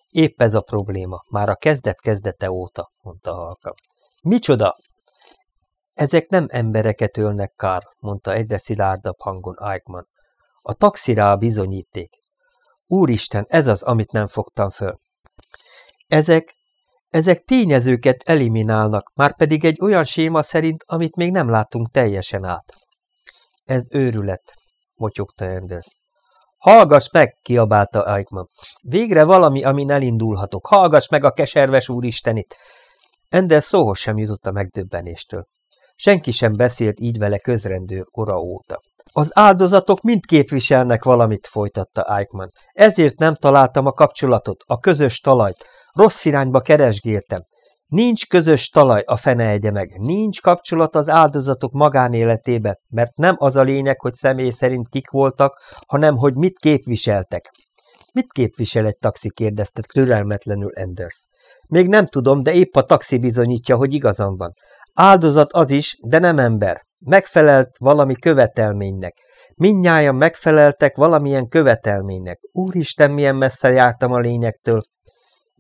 Épp ez a probléma, már a kezdet kezdete óta, mondta halka. Micsoda? Ezek nem embereket ölnek, Kár, mondta egyre szilárdabb hangon Eichmann. A taxira a bizonyíték. Úristen, ez az, amit nem fogtam föl. Ezek, ezek tényezőket eliminálnak, már pedig egy olyan séma szerint, amit még nem látunk teljesen át. Ez őrület, motyogta Enders. Hallgass meg, kiabálta Eichmann. Végre valami, amin elindulhatok. Hallgass meg a keserves úristenit! Enders szóhoz sem jutott a megdöbbenéstől. Senki sem beszélt így vele közrendő kora óta. Az áldozatok mind képviselnek valamit, folytatta Eichmann. Ezért nem találtam a kapcsolatot, a közös talajt. Rossz irányba keresgéltem. Nincs közös talaj, a fene egye meg. Nincs kapcsolat az áldozatok magánéletébe, mert nem az a lényeg, hogy személy szerint kik voltak, hanem hogy mit képviseltek. Mit képvisel egy taxi, kérdezte türelmetlenül Enders. Még nem tudom, de épp a taxi bizonyítja, hogy igazam van. Áldozat az is, de nem ember. Megfelelt valami követelménynek. Mindnyájan megfeleltek valamilyen követelménynek. Úristen, milyen messze jártam a lényektől.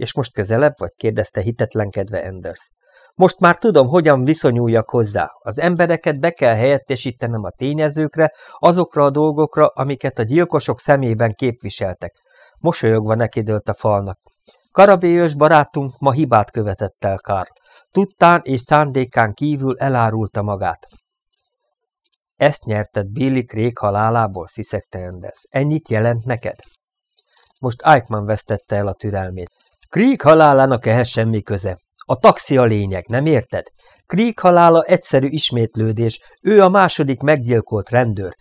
És most közelebb vagy? kérdezte hitetlenkedve Enders. Most már tudom, hogyan viszonyuljak hozzá. Az embereket be kell helyettesítenem a tényezőkre, azokra a dolgokra, amiket a gyilkosok szemében képviseltek. Mosolyogva nekidőlt a falnak. Karabélyös barátunk ma hibát követett el, Karl. Tudtán és szándékán kívül elárulta magát. Ezt nyerted Billy Craig halálából, sziszegte Enders. Ennyit jelent neked? Most Eichmann vesztette el a türelmét. Craig halálának ehhez semmi köze. A taxi a lényeg, nem érted? Craig halála egyszerű ismétlődés, ő a második meggyilkolt rendőr.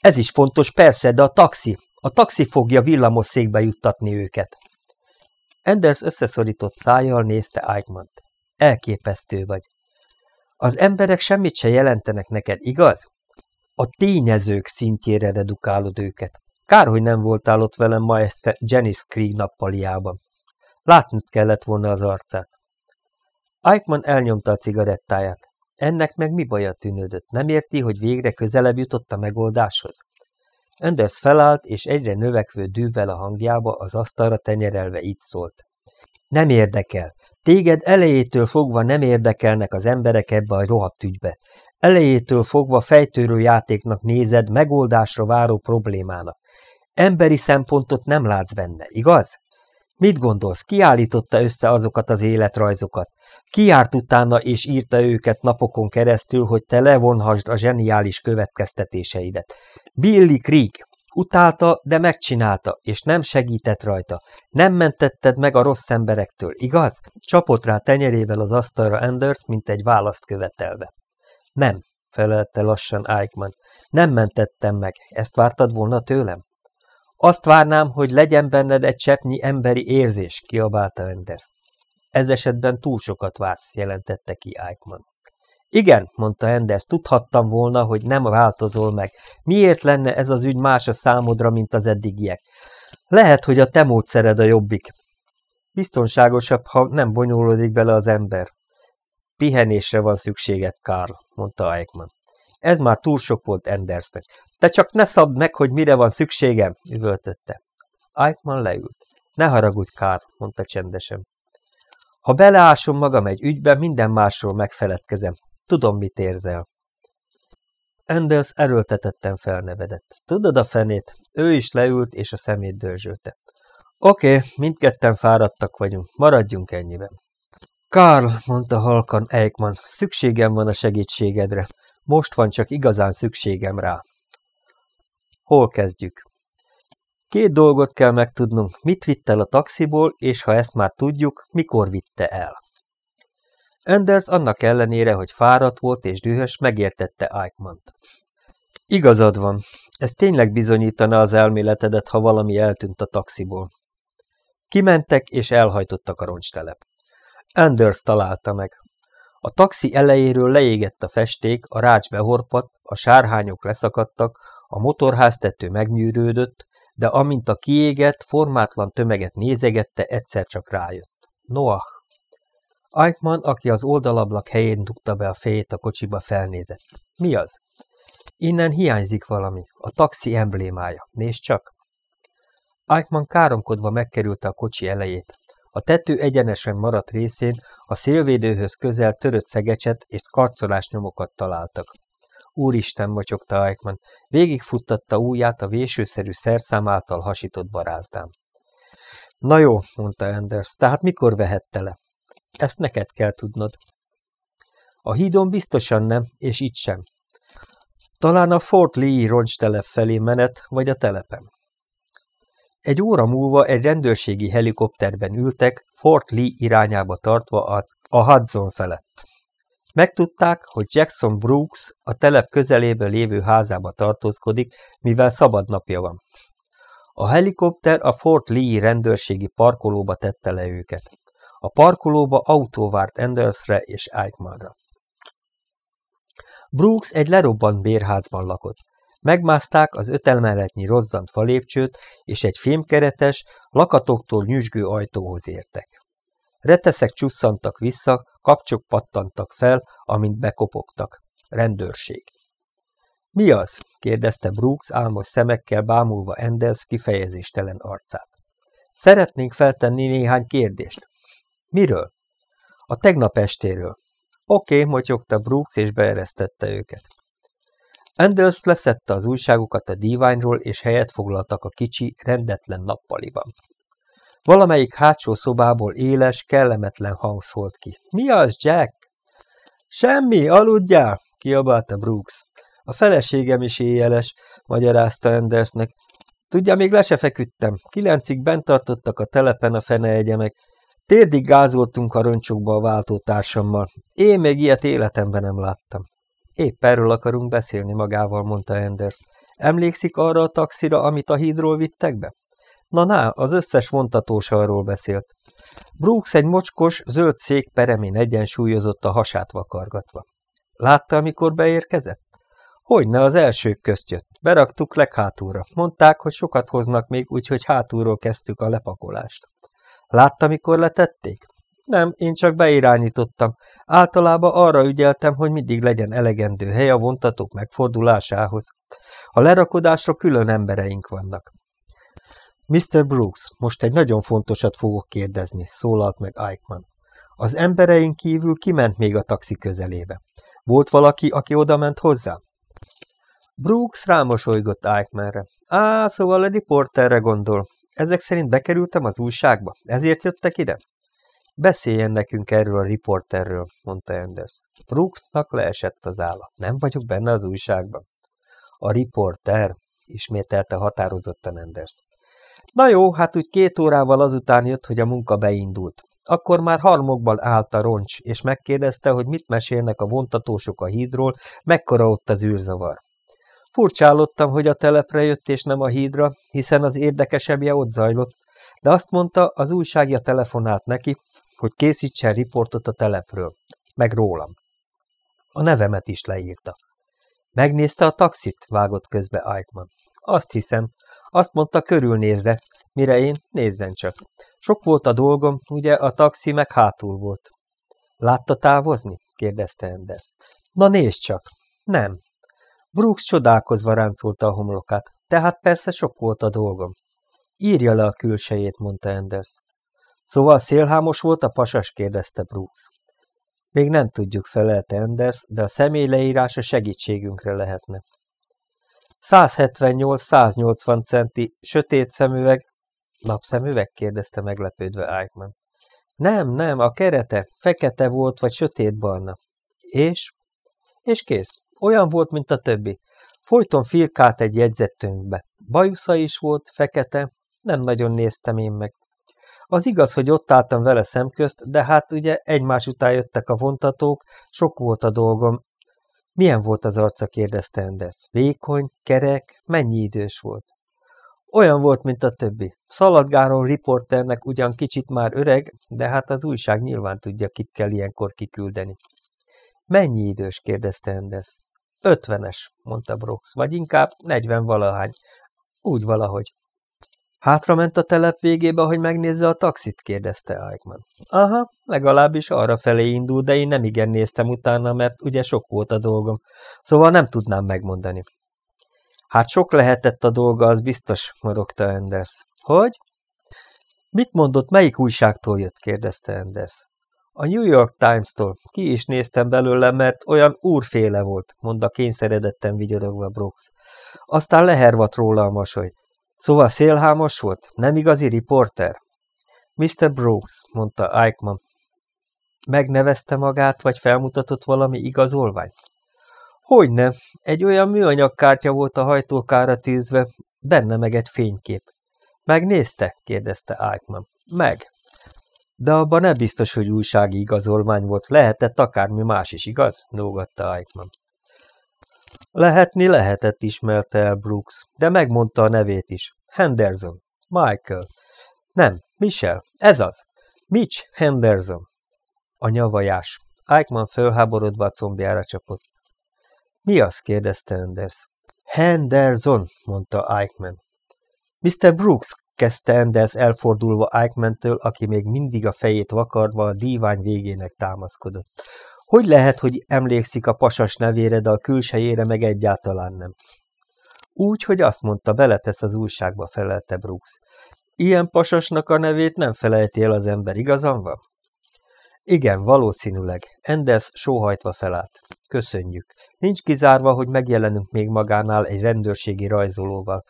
Ez is fontos persze, de a taxi, a taxi fogja villamos székbe juttatni őket. Enders összeszorított szájjal nézte Eichmann-t. Elképesztő vagy. Az emberek semmit se jelentenek neked, igaz? A tényezők szintjére redukálod őket. Kár, hogy nem voltál ott velem ma este Janice Krieg nappaliában. Látnod kellett volna az arcát. Eichmann elnyomta a cigarettáját. Ennek meg mi baja tűnődött? Nem érti, hogy végre közelebb jutott a megoldáshoz? Anders felállt, és egyre növekvő dűvel a hangjába az asztalra tenyerelve így szólt. Nem érdekel. Téged elejétől fogva nem érdekelnek az emberek ebbe a rohadt ügybe. Elejétől fogva fejtőrő játéknak nézed, megoldásra váró problémának. Emberi szempontot nem látsz benne, igaz? Mit gondolsz, ki állította össze azokat az életrajzokat? Ki járt utána és írta őket napokon keresztül, hogy te levonhasd a zseniális következtetéseidet? Billy Krieg, Utálta, de megcsinálta, és nem segített rajta. Nem mentetted meg a rossz emberektől, igaz? Csapott rá tenyerével az asztalra Anders, mint egy választ követelve. Nem, felelte lassan Eichmann. Nem mentettem meg. Ezt vártad volna tőlem? Azt várnám, hogy legyen benned egy cseppnyi emberi érzés, kiabálta Anders. Ez esetben túl sokat vársz, jelentette ki Eichmann. Igen, mondta Enders, tudhattam volna, hogy nem változol meg. Miért lenne ez az ügy más a számodra, mint az eddigiek? Lehet, hogy a te módszered a jobbik. Biztonságosabb, ha nem bonyolódik bele az ember. Pihenésre van szükséged, Karl, mondta Eichmann. Ez már túl sok volt Endersnek. Te csak ne szabd meg, hogy mire van szükségem, üvöltötte. Eichmann leült. Ne haragudj, Karl, mondta csendesen. Ha beleásom magam egy ügybe, minden másról megfeledkezem. Tudom, mit érzel. Enders erőltetetten felnevedett. Tudod a fenét? Ő is leült, és a szemét dörzsölte. Oké, okay, mindketten fáradtak vagyunk, maradjunk ennyiben. Karl, mondta halkan Eichmann, szükségem van a segítségedre. Most van csak igazán szükségem rá. Hol kezdjük? Két dolgot kell megtudnunk, mit vitt el a taxiból, és ha ezt már tudjuk, mikor vitte el. Anders annak ellenére, hogy fáradt volt és dühös, megértette Eichmann-t. Igazad van, ez tényleg bizonyítana az elméletedet, ha valami eltűnt a taxiból. Kimentek és elhajtottak a roncstelep. Anders találta meg. A taxi elejéről leégett a festék, a rács behorpadt, a sárhányok leszakadtak, a motorháztető megnyűrődött, de amint a kiégett, formátlan tömeget nézegette, egyszer csak rájött. Noah! Eichmann, aki az oldalablak helyén dugta be a fejét a kocsiba, felnézett. Mi az? Innen hiányzik valami, a taxi emblémája. Nézd csak! Eichmann káromkodva megkerülte a kocsi elejét. A tető egyenesen maradt részén a szélvédőhöz közel törött szegecset és karcolás nyomokat találtak. Úristen, motyogta Eichmann, végigfuttatta ujját a vésőszerű szerszám által hasított barázdán. Na jó, mondta Anders, tehát mikor vehette le? Ezt neked kell tudnod. A hídon biztosan nem, és itt sem. Talán a Fort Lee roncstelep felé menet, vagy a telepen. Egy óra múlva egy rendőrségi helikopterben ültek, Fort Lee irányába tartva a Hudson felett. Megtudták, hogy Jackson Brooks a telep közelében lévő házába tartózkodik, mivel szabad napja van. A helikopter a Fort Lee rendőrségi parkolóba tette le őket. A parkolóba autó várt Andersre és Eichmannra. Brooks egy lerobbant bérházban lakott. Megmászták az ötelmeletnyi rozzant falépcsőt, és egy fémkeretes, lakatoktól nyüzsgő ajtóhoz értek. Reteszek csusszantak vissza, kapcsok pattantak fel, amint bekopogtak. Rendőrség. Mi az? kérdezte Brooks álmos szemekkel bámulva Enders kifejezéstelen arcát. Szeretnénk feltenni néhány kérdést. Miről? A tegnap estéről. Oké, motyogta Brooks, és beeresztette őket. Anders leszette az újságokat a díványról, és helyet foglaltak a kicsi, rendetlen nappaliban. Valamelyik hátsó szobából éles, kellemetlen hang szólt ki. – Mi az, Jack? – Semmi, aludjál! – kiabálta Brooks. – A feleségem is éjjeles – magyarázta Andersnek. – Tudja, még le se feküdtem. Kilencig bent tartottak a telepen a fene egyemek. Térdig gázoltunk a roncsokba a váltótársammal. Én még ilyet életemben nem láttam. Épp erről akarunk beszélni magával, mondta Anders. Emlékszik arra a taxira, amit a hídról vittek be? Na ná, az összes vontatós arról beszélt. Brooks egy mocskos, zöld szék peremén egyensúlyozott a hasát vakargatva. Látta, amikor beérkezett? Hogyne, az elsők közt jött. Beraktuk leghátúra. Mondták, hogy sokat hoznak még, úgyhogy hátulról kezdtük a lepakolást. Látta, mikor letették? Nem, én csak beirányítottam. Általában arra ügyeltem, hogy mindig legyen elegendő hely a vontatók megfordulásához. A lerakodásra külön embereink vannak. Mr. Brooks, most egy nagyon fontosat fogok kérdezni, szólalt meg Eichmann. Az embereink kívül kiment még a taxi közelébe. Volt valaki, aki oda ment hozzá? Brooks rámosolygott Eichmannre. Á, szóval a riporterre gondol. Ezek szerint bekerültem az újságba, ezért jöttek ide? Beszéljen nekünk erről a riporterről, mondta Anders. Brooksnak leesett az álla. Nem vagyok benne az újságban. A riporter, ismételte határozottan Anders. Na jó, hát úgy két órával azután jött, hogy a munka beindult. Akkor már harmokban állt a roncs, és megkérdezte, hogy mit mesélnek a vontatósok a hídról, mekkora ott az űrzavar. Furcsálottam, hogy a telepre jött és nem a hídra, hiszen az érdekesebbje ott zajlott, de azt mondta, az újságja telefonált neki, hogy készítsen riportot a telepről, meg rólam. A nevemet is leírta. Megnézte a taxit? vágott közbe Eichmann. Azt hiszem. Azt mondta, körülnézze, mire én nézzen csak. Sok volt a dolgom, ugye a taxi meg hátul volt. Látta távozni? kérdezte Enders. Na nézd csak! Nem. Brooks csodálkozva ráncolta a homlokát. Tehát persze sok volt a dolgom. Írja le a külsejét, mondta Enders. Szóval szélhámos volt a pasas, kérdezte Brooks. Még nem tudjuk, felelte Enders, de a személy leírása segítségünkre lehetne. 178-180 centi, sötét szemüveg. Napszemüveg? kérdezte meglepődve Eichmann. Nem, nem, a kerete, fekete volt, vagy sötétbarna. És? És kész. Olyan volt, mint a többi. Folyton firkált egy jegyzettönyvbe. Bajusza is volt, fekete, nem nagyon néztem én meg. Az igaz, hogy ott álltam vele szemközt, de hát ugye egymás után jöttek a vontatók, sok volt a dolgom. Milyen volt az arca, kérdezte Enders. Vékony, kerek, mennyi idős volt? Olyan volt, mint a többi. Szaladgáron riporternek ugyan kicsit már öreg, de hát az újság nyilván tudja, kit kell ilyenkor kiküldeni. Mennyi idős? kérdezte Enders. Ötvenes, mondta Brox, vagy inkább negyven valahány. Úgy valahogy. Hátra ment a telep végébe, hogy megnézze a taxit? kérdezte Eichmann. Aha, legalábbis arra felé indul, de én nem igen néztem utána, mert ugye sok volt a dolgom, szóval nem tudnám megmondani. Hát sok lehetett a dolga, az biztos, morogta Enders. Hogy? Mit mondott, melyik újságtól jött? kérdezte Enders. A New York Times-tól. Ki is néztem belőle, mert olyan úrféle volt, mondta kényszeredetten vigyorogva Brooks. Aztán lehervat róla a mosoly. Szóval szélhámos volt? Nem igazi riporter? Mr. Brooks, mondta Eichmann. Megnevezte magát, vagy felmutatott valami igazolványt? Hogyne, egy olyan műanyag kártya volt a hajtókára tűzve, benne meg egy fénykép. Megnézte? kérdezte Eichmann. Meg. De abban nem biztos, hogy újsági igazolvány volt, lehetett akármi más is, igaz? Nógatta Eichmann. Lehetni lehetett, ismerte el Brooks, de megmondta a nevét is. Henderson. Michael. Nem, Michel. Ez az. Mitch Henderson. A nyavajás. Eichmann fölháborodva a combjára csapott. Mi az? kérdezte Anders. Henderson, mondta Eichmann. Mr. Brooks, kezdte Anders elfordulva Eichmann-től, aki még mindig a fejét vakarva a dívány végének támaszkodott. Hogy lehet, hogy emlékszik a pasas nevére, de a külsejére meg egyáltalán nem? Úgy, hogy azt mondta, beletesz az újságba, felelte Brooks. Ilyen pasasnak a nevét nem felejti el az ember, igazam van? Igen, valószínűleg. Enders sóhajtva felállt. Köszönjük. Nincs kizárva, hogy megjelenünk még magánál egy rendőrségi rajzolóval.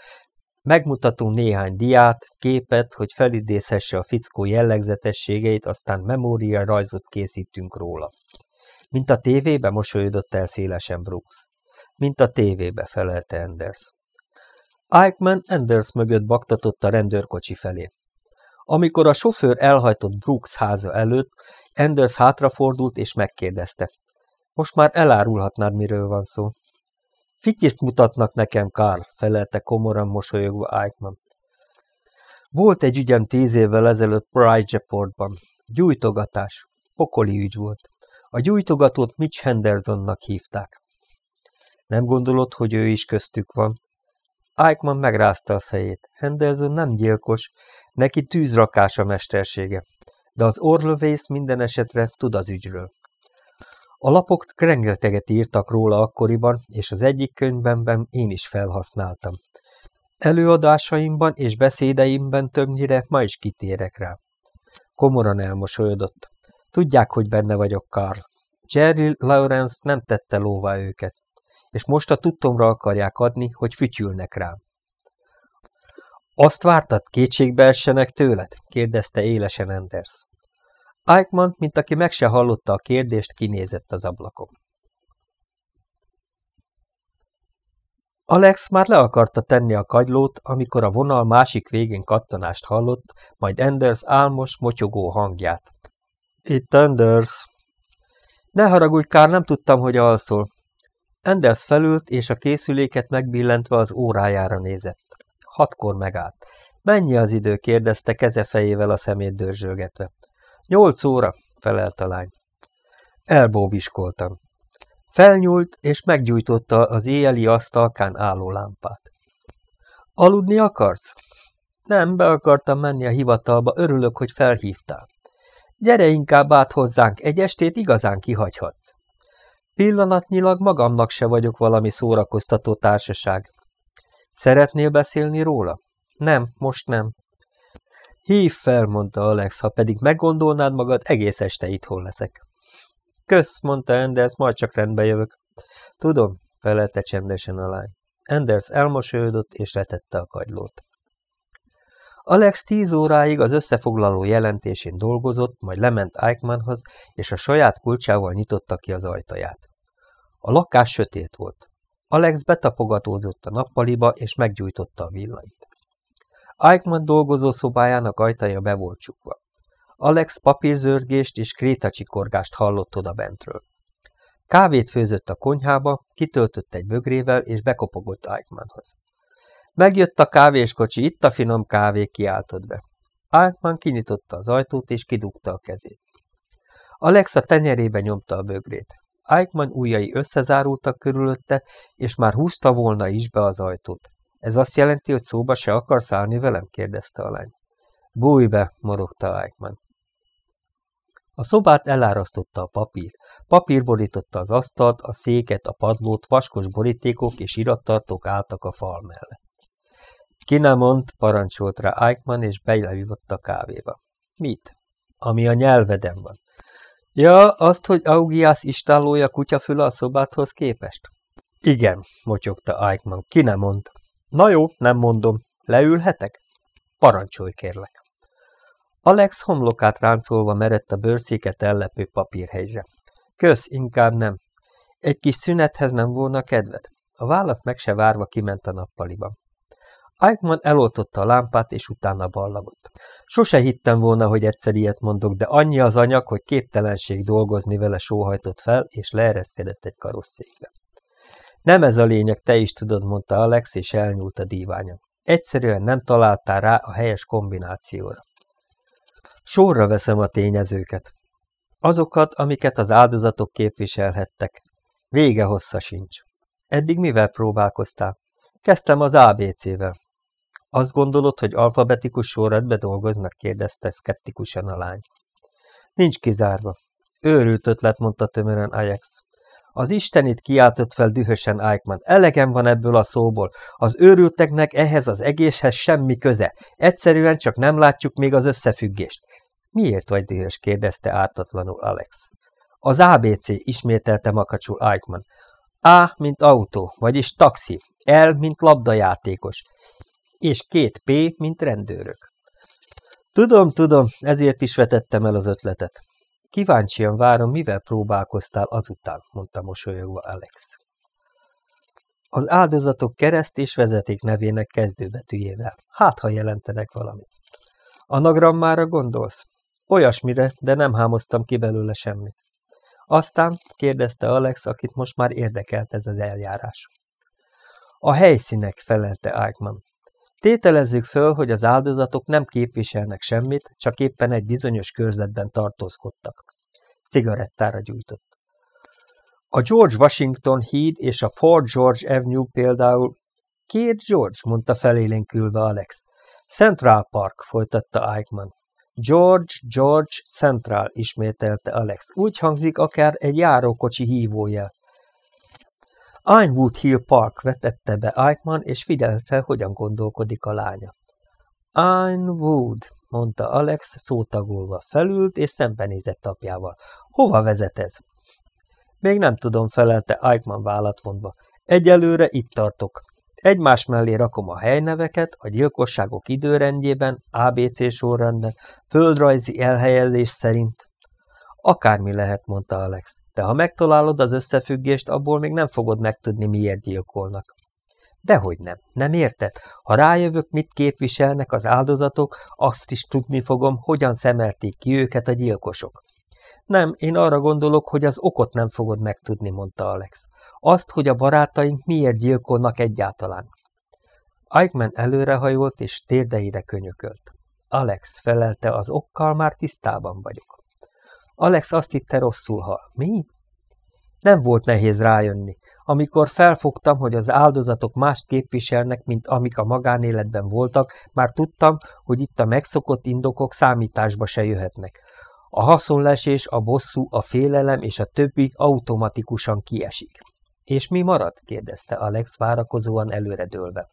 Megmutatunk néhány diát, képet, hogy felidézhesse a fickó jellegzetességeit, aztán memória rajzot készítünk róla. Mint a tévébe mosolyodott el szélesen Brooks. Mint a tévébe, felelte Enders. Eichmann Enders mögött baktatott a rendőrkocsi felé. Amikor a sofőr elhajtott Brooks háza előtt, Enders hátrafordult és megkérdezte. Most már elárulhatnád, miről van szó. Fityiszt mutatnak nekem, Karl, felelte komoran mosolyogva Eichmann. Volt egy ügyem tíz évvel ezelőtt Bridgeportban. Gyújtogatás. Pokoli ügy volt. A gyújtogatót Mitch Hendersonnak hívták. Nem gondolod, hogy ő is köztük van? Eichmann megrázta a fejét. Henderson nem gyilkos, neki tűzrakás a mestersége, de az orlövész minden esetre tud az ügyről. A lapok rengeteget írtak róla akkoriban, és az egyik könyvben én is felhasználtam. Előadásaimban és beszédeimben többnyire ma is kitérek rá. Komoran elmosolyodott. Tudják, hogy benne vagyok, Karl. Jerry Lawrence nem tette lóvá őket és most a tudtomra akarják adni, hogy fütyülnek rám. Azt vártad, kétségbe essenek tőled? kérdezte élesen Anders. Eichmann, mint aki meg se hallotta a kérdést, kinézett az ablakon. Alex már le akarta tenni a kagylót, amikor a vonal másik végén kattanást hallott, majd Anders álmos, motyogó hangját. Itt Anders. Ne haragudj, Kár, nem tudtam, hogy alszol. Enders felült, és a készüléket megbillentve az órájára nézett. Hatkor megállt. Mennyi az idő? kérdezte keze fejével a szemét dörzsölgetve. Nyolc óra, felelt a lány. Elbóbiskoltam. Felnyúlt, és meggyújtotta az éjjeli asztalkán álló lámpát. Aludni akarsz? Nem, be akartam menni a hivatalba, örülök, hogy felhívtál. Gyere inkább át hozzánk, egy estét igazán kihagyhatsz. Pillanatnyilag magamnak se vagyok valami szórakoztató társaság. Szeretnél beszélni róla? Nem, most nem. Hív fel, mondta Alex, ha pedig meggondolnád magad, egész este itthon leszek. Kösz, mondta Anders, majd csak rendbe jövök. Tudom, felelte csendesen a lány. Anders elmosolyodott és letette a kagylót. Alex tíz óráig az összefoglaló jelentésén dolgozott, majd lement Eichmannhoz, és a saját kulcsával nyitotta ki az ajtaját. A lakás sötét volt. Alex betapogatózott a nappaliba, és meggyújtotta a villait. Eichmann dolgozó szobájának ajtaja be volt csukva. Alex papírzörgést és krétacsikorgást hallott oda bentről. Kávét főzött a konyhába, kitöltött egy bögrével, és bekopogott Eichmannhoz. Megjött a kávéskocsi, itt a finom kávé, kiáltott be. Eichmann kinyitotta az ajtót, és kidugta a kezét. Alex a tenyerébe nyomta a bögrét. Eichmann ujjai összezárultak körülötte, és már húzta volna is be az ajtót. Ez azt jelenti, hogy szóba se akarsz állni velem? kérdezte a lány. Bújj be, morogta Eichmann. A szobát elárasztotta a papír. Papír borította az asztalt, a széket, a padlót, vaskos borítékok és irattartók álltak a fal mellett. Ki nem mond, parancsolt rá Eichmann, és beilevívott a kávéba. Mit? Ami a nyelveden van. Ja, azt, hogy Augiász istállója kutyafüle a szobádhoz képest? Igen, motyogta Eichmann, ki nem mond. Na jó, nem mondom. Leülhetek? Parancsolj, kérlek. Alex homlokát ráncolva merett a bőrszéket ellepő papírhelyre. Kösz, inkább nem. Egy kis szünethez nem volna kedved? A válasz meg se várva kiment a nappaliba. Eichmann eloltotta a lámpát, és utána ballagott. Sose hittem volna, hogy egyszer ilyet mondok, de annyi az anyag, hogy képtelenség dolgozni vele sóhajtott fel, és leereszkedett egy karosszékbe. Nem ez a lényeg, te is tudod, mondta Alex, és elnyúlt a díványon. Egyszerűen nem találtál rá a helyes kombinációra. Sorra veszem a tényezőket. Azokat, amiket az áldozatok képviselhettek. Vége hossza sincs. Eddig mivel próbálkoztál? Kezdtem az ABC-vel. Azt gondolod, hogy alfabetikus sorrendbe dolgoznak? kérdezte szkeptikusan a lány. Nincs kizárva. Őrült ötlet, mondta tömören Ajax. Az istenit kiáltott fel dühösen Eichmann. Elegem van ebből a szóból. Az őrülteknek ehhez az egészhez semmi köze. Egyszerűen csak nem látjuk még az összefüggést. Miért vagy dühös? kérdezte ártatlanul Alex. Az ABC, ismételte makacsul Eichmann. A, mint autó, vagyis taxi. L, mint labdajátékos. És két P, mint rendőrök. Tudom, tudom, ezért is vetettem el az ötletet. Kíváncsian várom, mivel próbálkoztál azután, mondta mosolyogva Alex. Az áldozatok kereszt és vezeték nevének kezdőbetűjével. Hát, ha jelentenek valamit. Anagrammára gondolsz? Olyasmire, de nem hámoztam ki belőle semmit. Aztán kérdezte Alex, akit most már érdekelt ez az eljárás. A helyszínek, felelte Eichmann. Tételezzük föl, hogy az áldozatok nem képviselnek semmit, csak éppen egy bizonyos körzetben tartózkodtak. Cigarettára gyújtott. A George Washington híd és a Fort George Avenue például... Két George, mondta felélénkülve Alex. Central Park, folytatta Eichmann. George, George, Central, ismételte Alex. Úgy hangzik akár egy járókocsi hívójel. Einwood Hill Park vetette be Eichmann, és figyelte, hogyan gondolkodik a lánya. Einwood, mondta Alex szótagolva. Felült, és szembenézett apjával. Hova vezet ez? Még nem tudom, felelte Eichmann vállat vonva. Egyelőre itt tartok. Egymás mellé rakom a helyneveket, a gyilkosságok időrendjében, ABC sorrendben, földrajzi elhelyezés szerint. Akármi lehet, mondta Alex, de ha megtalálod az összefüggést, abból még nem fogod megtudni, miért gyilkolnak. Dehogy nem, nem érted? Ha rájövök, mit képviselnek az áldozatok, azt is tudni fogom, hogyan szemelték ki őket a gyilkosok. Nem, én arra gondolok, hogy az okot nem fogod megtudni, mondta Alex. Azt, hogy a barátaink miért gyilkolnak egyáltalán. Eichmann előrehajolt és térdeire könyökölt. Alex felelte, az okkal már tisztában vagyok. Alex azt hitte rosszul hal. Mi? Nem volt nehéz rájönni. Amikor felfogtam, hogy az áldozatok mást képviselnek, mint amik a magánéletben voltak, már tudtam, hogy itt a megszokott indokok számításba se jöhetnek. A haszonlesés, a bosszú, a félelem és a többi automatikusan kiesik. És mi marad? kérdezte Alex várakozóan előredőlve.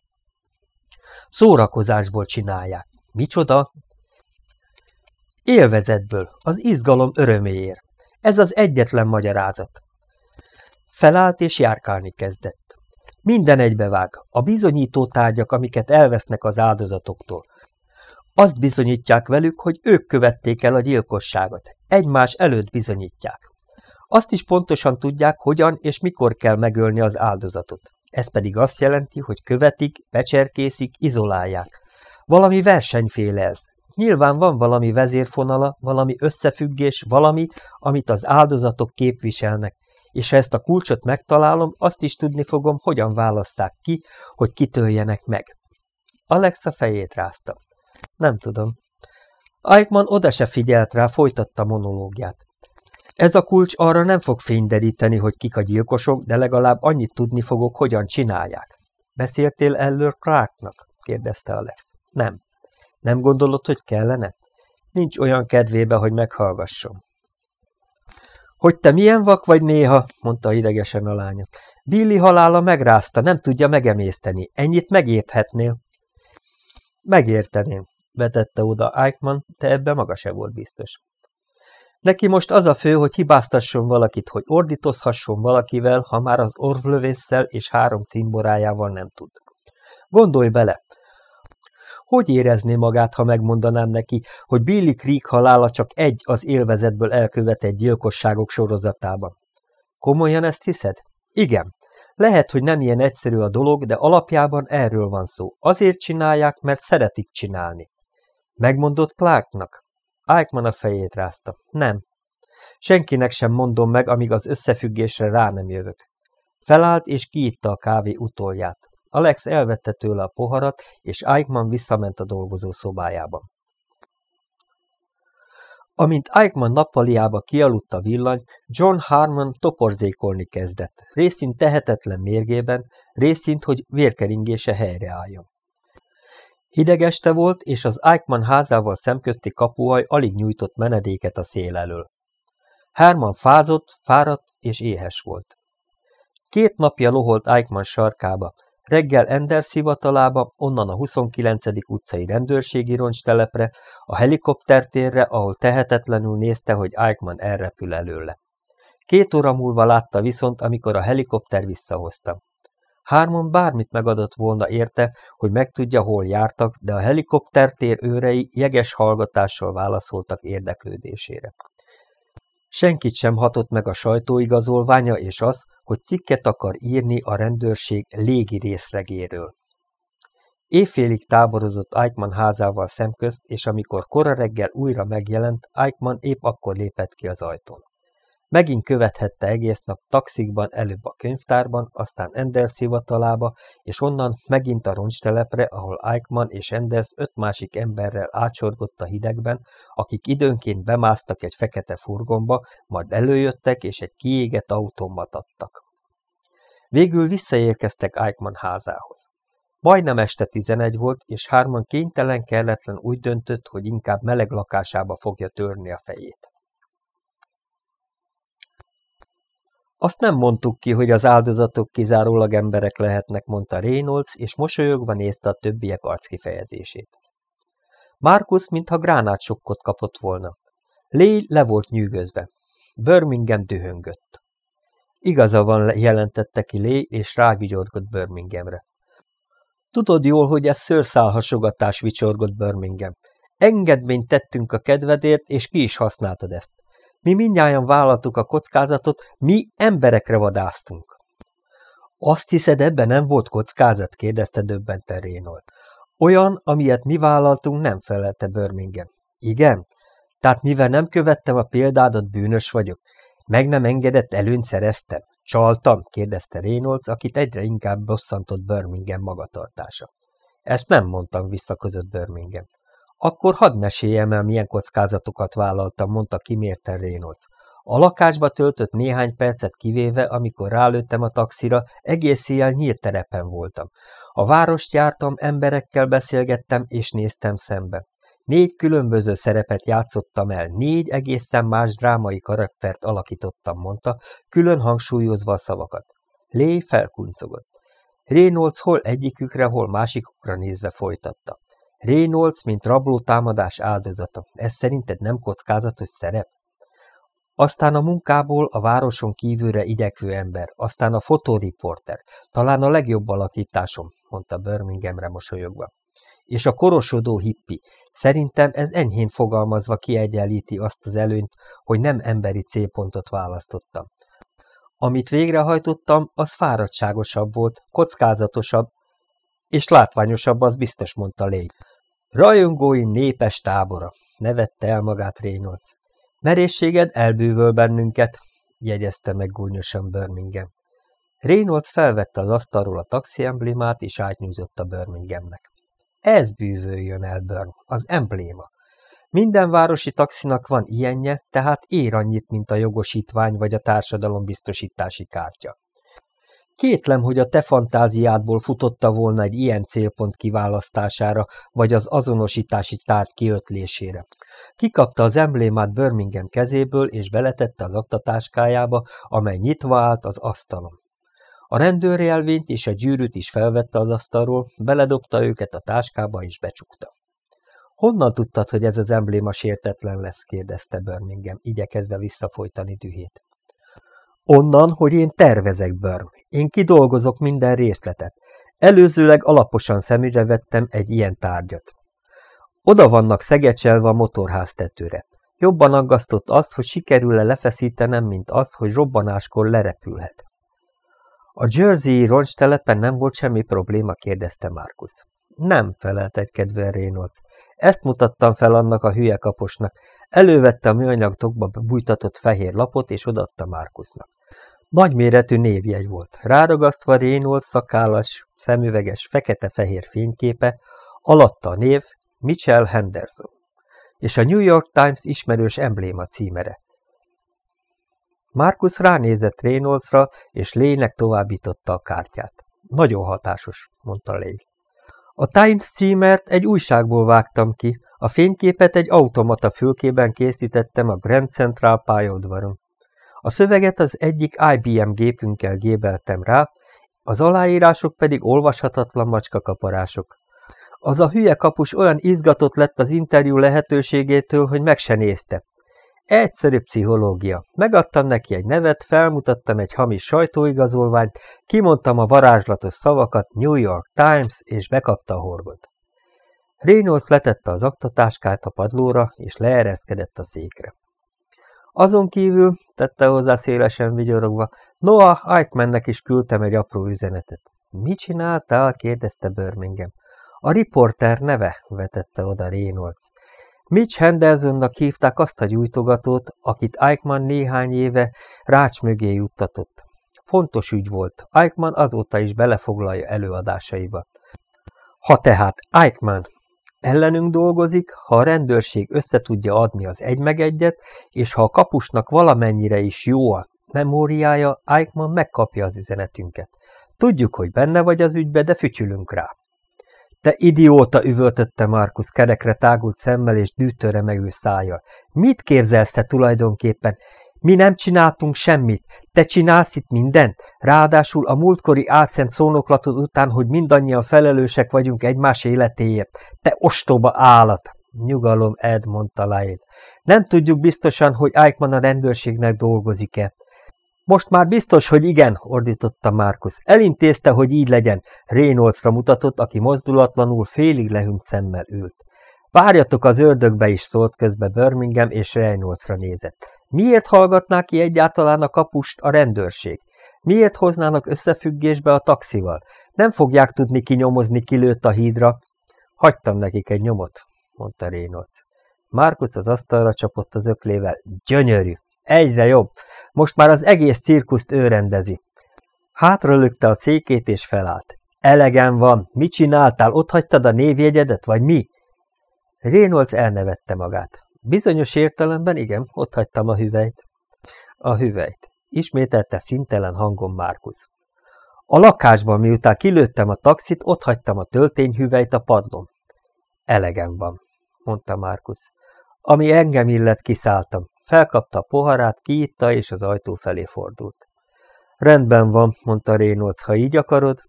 Szórakozásból csinálják. Micsoda? Élvezetből, az izgalom öröméért. Ez az egyetlen magyarázat. Felállt és járkálni kezdett. Minden egybevág, a bizonyító tárgyak, amiket elvesznek az áldozatoktól. Azt bizonyítják velük, hogy ők követték el a gyilkosságot. Egymás előtt bizonyítják. Azt is pontosan tudják, hogyan és mikor kell megölni az áldozatot. Ez pedig azt jelenti, hogy követik, becserkészik, izolálják. Valami versenyféle ez. Nyilván van valami vezérfonala, valami összefüggés, valami, amit az áldozatok képviselnek, és ha ezt a kulcsot megtalálom, azt is tudni fogom, hogyan válasszák ki, hogy kitöljenek meg. Alexa fejét rázta. Nem tudom. Eichmann oda se figyelt rá, folytatta monológiát. Ez a kulcs arra nem fog fényderíteni, hogy kik a gyilkosok, de legalább annyit tudni fogok, hogyan csinálják. Beszéltél Eller Clarknak? kérdezte Alex. Nem. Nem gondolod, hogy kellene? Nincs olyan kedvébe, hogy meghallgasson. Hogy te milyen vak vagy néha, mondta idegesen a lánya. Billy halála megrázta, nem tudja megemészteni. Ennyit megérthetnél. Megérteném, vetette oda Eichmann, te ebbe maga se volt biztos. Neki most az a fő, hogy hibáztasson valakit, hogy ordítozhasson valakivel, ha már az orvlövésszel és három cimborájával nem tud. Gondolj bele, hogy érezné magát, ha megmondanám neki, hogy Billy Creek halála csak egy az élvezetből elkövetett gyilkosságok sorozatában? Komolyan ezt hiszed? Igen. Lehet, hogy nem ilyen egyszerű a dolog, de alapjában erről van szó. Azért csinálják, mert szeretik csinálni. Megmondott Clarknak? Eichmann a fejét rázta. Nem. Senkinek sem mondom meg, amíg az összefüggésre rá nem jövök. Felállt és kiitta a kávé utolját. Alex elvette tőle a poharat, és Eichmann visszament a dolgozó szobájába. Amint Eichmann nappaliába kialudt a villany, John Harmon toporzékolni kezdett, részint tehetetlen mérgében, részint, hogy vérkeringése helyreálljon. Hideg este volt, és az Eichmann házával szemközti kapuaj alig nyújtott menedéket a szél elől. Herman fázott, fáradt és éhes volt. Két napja loholt Eichmann sarkába, Reggel Enders hivatalába, onnan a 29. utcai rendőrségi roncstelepre, a helikoptertérre, ahol tehetetlenül nézte, hogy Eichmann elrepül előle. Két óra múlva látta viszont, amikor a helikopter visszahozta. Hárman bármit megadott volna érte, hogy megtudja, hol jártak, de a helikoptertér őrei jeges hallgatással válaszoltak érdeklődésére. Senkit sem hatott meg a sajtóigazolványa és az, hogy cikket akar írni a rendőrség légi részlegéről. Évfélig táborozott Eichmann házával szemközt, és amikor kora reggel újra megjelent, Eichmann épp akkor lépett ki az ajtón. Megint követhette egész nap taxikban előbb a könyvtárban, aztán Enders hivatalába, és onnan megint a roncstelepre, ahol Eichmann és Enders öt másik emberrel átsorgott a hidegben, akik időnként bemásztak egy fekete furgonba, majd előjöttek és egy kiégett autómat adtak. Végül visszaérkeztek Eichmann házához. Majdnem este tizenegy volt, és hárman kénytelen kelletlen úgy döntött, hogy inkább meleg lakásába fogja törni a fejét. Azt nem mondtuk ki, hogy az áldozatok kizárólag emberek lehetnek, mondta Reynolds, és mosolyogva nézte a többiek arckifejezését. Markus, mintha gránátsokkot kapott volna. Lé le volt nyűgözve. Birmingham dühöngött. Igaza van, jelentette ki Lé, és rávigyorgott Birminghamre. Tudod jól, hogy ez szőrszálhasogatás, vicsorgott Birmingham. Engedményt tettünk a kedvedért, és ki is használtad ezt. Mi mindnyájan vállaltuk a kockázatot, mi emberekre vadáztunk. Azt hiszed, ebben nem volt kockázat? kérdezte döbbenten Reynolds. Olyan, amilyet mi vállaltunk, nem felelte Birmingham. Igen? Tehát mivel nem követtem a példádat, bűnös vagyok? Meg nem engedett előnyt szereztem? Csaltam? kérdezte Reynolds, akit egyre inkább bosszantott Birmingham magatartása. Ezt nem mondtam, visszaközött Birmingham. Akkor hadd meséljem el, milyen kockázatokat vállaltam, mondta kimérten Reynolds. A lakásba töltött néhány percet kivéve, amikor rálőttem a taxira, egész éjjel nyílt terepen voltam. A várost jártam, emberekkel beszélgettem, és néztem szembe. Négy különböző szerepet játszottam el, négy egészen más drámai karaktert alakítottam, mondta, külön hangsúlyozva a szavakat. Lé felkuncogott. Reynolds hol egyikükre, hol másikukra nézve folytatta. Reynolds, mint rabló támadás áldozata. Ez szerinted nem kockázatos szerep? Aztán a munkából a városon kívülre igyekvő ember, aztán a fotóriporter, talán a legjobb alakításom, mondta Birminghamre mosolyogva. És a korosodó hippi, szerintem ez enyhén fogalmazva kiegyenlíti azt az előnyt, hogy nem emberi célpontot választottam. Amit végrehajtottam, az fáradtságosabb volt, kockázatosabb, és látványosabb, az biztos mondta Lé. Rajongóim népes tábora, nevette el magát Reynolds. Merészséged elbűvöl bennünket, jegyezte meg gúnyosan Birmingham. Reynolds felvette az asztalról a taxi emblémát, és átnyújtott a Birminghamnek. Ez bűvöljön el, Burn, az embléma. Minden városi taxinak van ilyenje, tehát ér annyit, mint a jogosítvány vagy a társadalombiztosítási kártya. Kétlem, hogy a te fantáziádból futotta volna egy ilyen célpont kiválasztására, vagy az azonosítási tárgy kiötlésére. Kikapta az emblémát Birmingham kezéből, és beletette az aktatáskájába, amely nyitva állt az asztalon. A rendőrjelvényt és a gyűrűt is felvette az asztalról, beledobta őket a táskába és becsukta. Honnan tudtad, hogy ez az embléma sértetlen lesz? kérdezte Birmingham, igyekezve visszafolytani dühét. Onnan, hogy én tervezek, Börm. Én kidolgozok minden részletet. Előzőleg alaposan szemügyre vettem egy ilyen tárgyat. Oda vannak szegecselve a motorház tetőre. Jobban aggasztott az, hogy sikerül-e lefeszítenem, mint az, hogy robbanáskor lerepülhet. A Jersey roncstelepen nem volt semmi probléma, kérdezte Markus. Nem, felelt egy kedvel Reynolds. Ezt mutattam fel annak a hülye kaposnak. Elővette a műanyag tokba bújtatott fehér lapot, és odatta Markusnak. Nagyméretű névjegy volt, ráragasztva Reynolds szakállas, szemüveges, fekete-fehér fényképe, alatta a név Mitchell Henderson, és a New York Times ismerős embléma címere. Markus ránézett Reynoldsra, és Lének továbbította a kártyát. Nagyon hatásos, mondta Lé. A Times címert egy újságból vágtam ki, a fényképet egy automata fülkében készítettem a Grand Central pályaudvaron. A szöveget az egyik IBM gépünkkel gébeltem rá, az aláírások pedig olvashatatlan macskakaparások. Az a hülye kapus olyan izgatott lett az interjú lehetőségétől, hogy meg se nézte. Egyszerű pszichológia. Megadtam neki egy nevet, felmutattam egy hamis sajtóigazolványt, kimondtam a varázslatos szavakat New York Times, és bekapta a horgot. Reynolds letette az aktatáskát a padlóra, és leereszkedett a székre. Azon kívül, tette hozzá szélesen vigyorogva, Noah Eichmannnek is küldtem egy apró üzenetet. Mit csináltál? kérdezte Birmingham. A riporter neve, vetette oda Reynolds. Mitch Hendersonnak hívták azt a gyújtogatót, akit Eichmann néhány éve rács mögé juttatott. Fontos ügy volt, Eichmann azóta is belefoglalja előadásaiba. Ha tehát Eichmann ellenünk dolgozik, ha a rendőrség összetudja adni az egy meg egyet, és ha a kapusnak valamennyire is jó a memóriája, Eichmann megkapja az üzenetünket. Tudjuk, hogy benne vagy az ügybe, de fütyülünk rá. Te idióta, üvöltötte Markus kerekre tágult szemmel és dűtőre megő szájjal. Mit képzelsz te tulajdonképpen? Mi nem csináltunk semmit. Te csinálsz itt mindent? Ráadásul a múltkori álszent szónoklatod után, hogy mindannyian felelősek vagyunk egymás életéért. Te ostoba állat! Nyugalom, Ed, mondta Lyle. Nem tudjuk biztosan, hogy Eichmann a rendőrségnek dolgozik-e. Most már biztos, hogy igen, ordította Márkusz. Elintézte, hogy így legyen. Reynoldsra mutatott, aki mozdulatlanul félig lehűnt szemmel ült. Várjatok az ördögbe is, szólt közbe Birmingham és Reynoldsra nézett. Miért hallgatná ki egyáltalán a kapust a rendőrség? Miért hoznának összefüggésbe a taxival? Nem fogják tudni kinyomozni, kilőtt a hídra. Hagytam nekik egy nyomot, mondta Reynolds. Márkusz az asztalra csapott az öklével. Gyönyörű! Egyre jobb. Most már az egész cirkuszt ő rendezi. Hátra lökte a székét és felállt. Elegem van. Mit csináltál? Ott hagytad a névjegyedet, vagy mi? Reynolds elnevette magát. Bizonyos értelemben igen, ott hagytam a hüvelyt. A hüvelyt. Ismételte szintelen hangon Márkusz. A lakásban, miután kilőttem a taxit, ott hagytam a töltényhüvelyt a padlón. Elegem van, mondta Márkusz. Ami engem illet, kiszálltam. Felkapta a poharát, kiitta, és az ajtó felé fordult. Rendben van, mondta Reynolds, ha így akarod.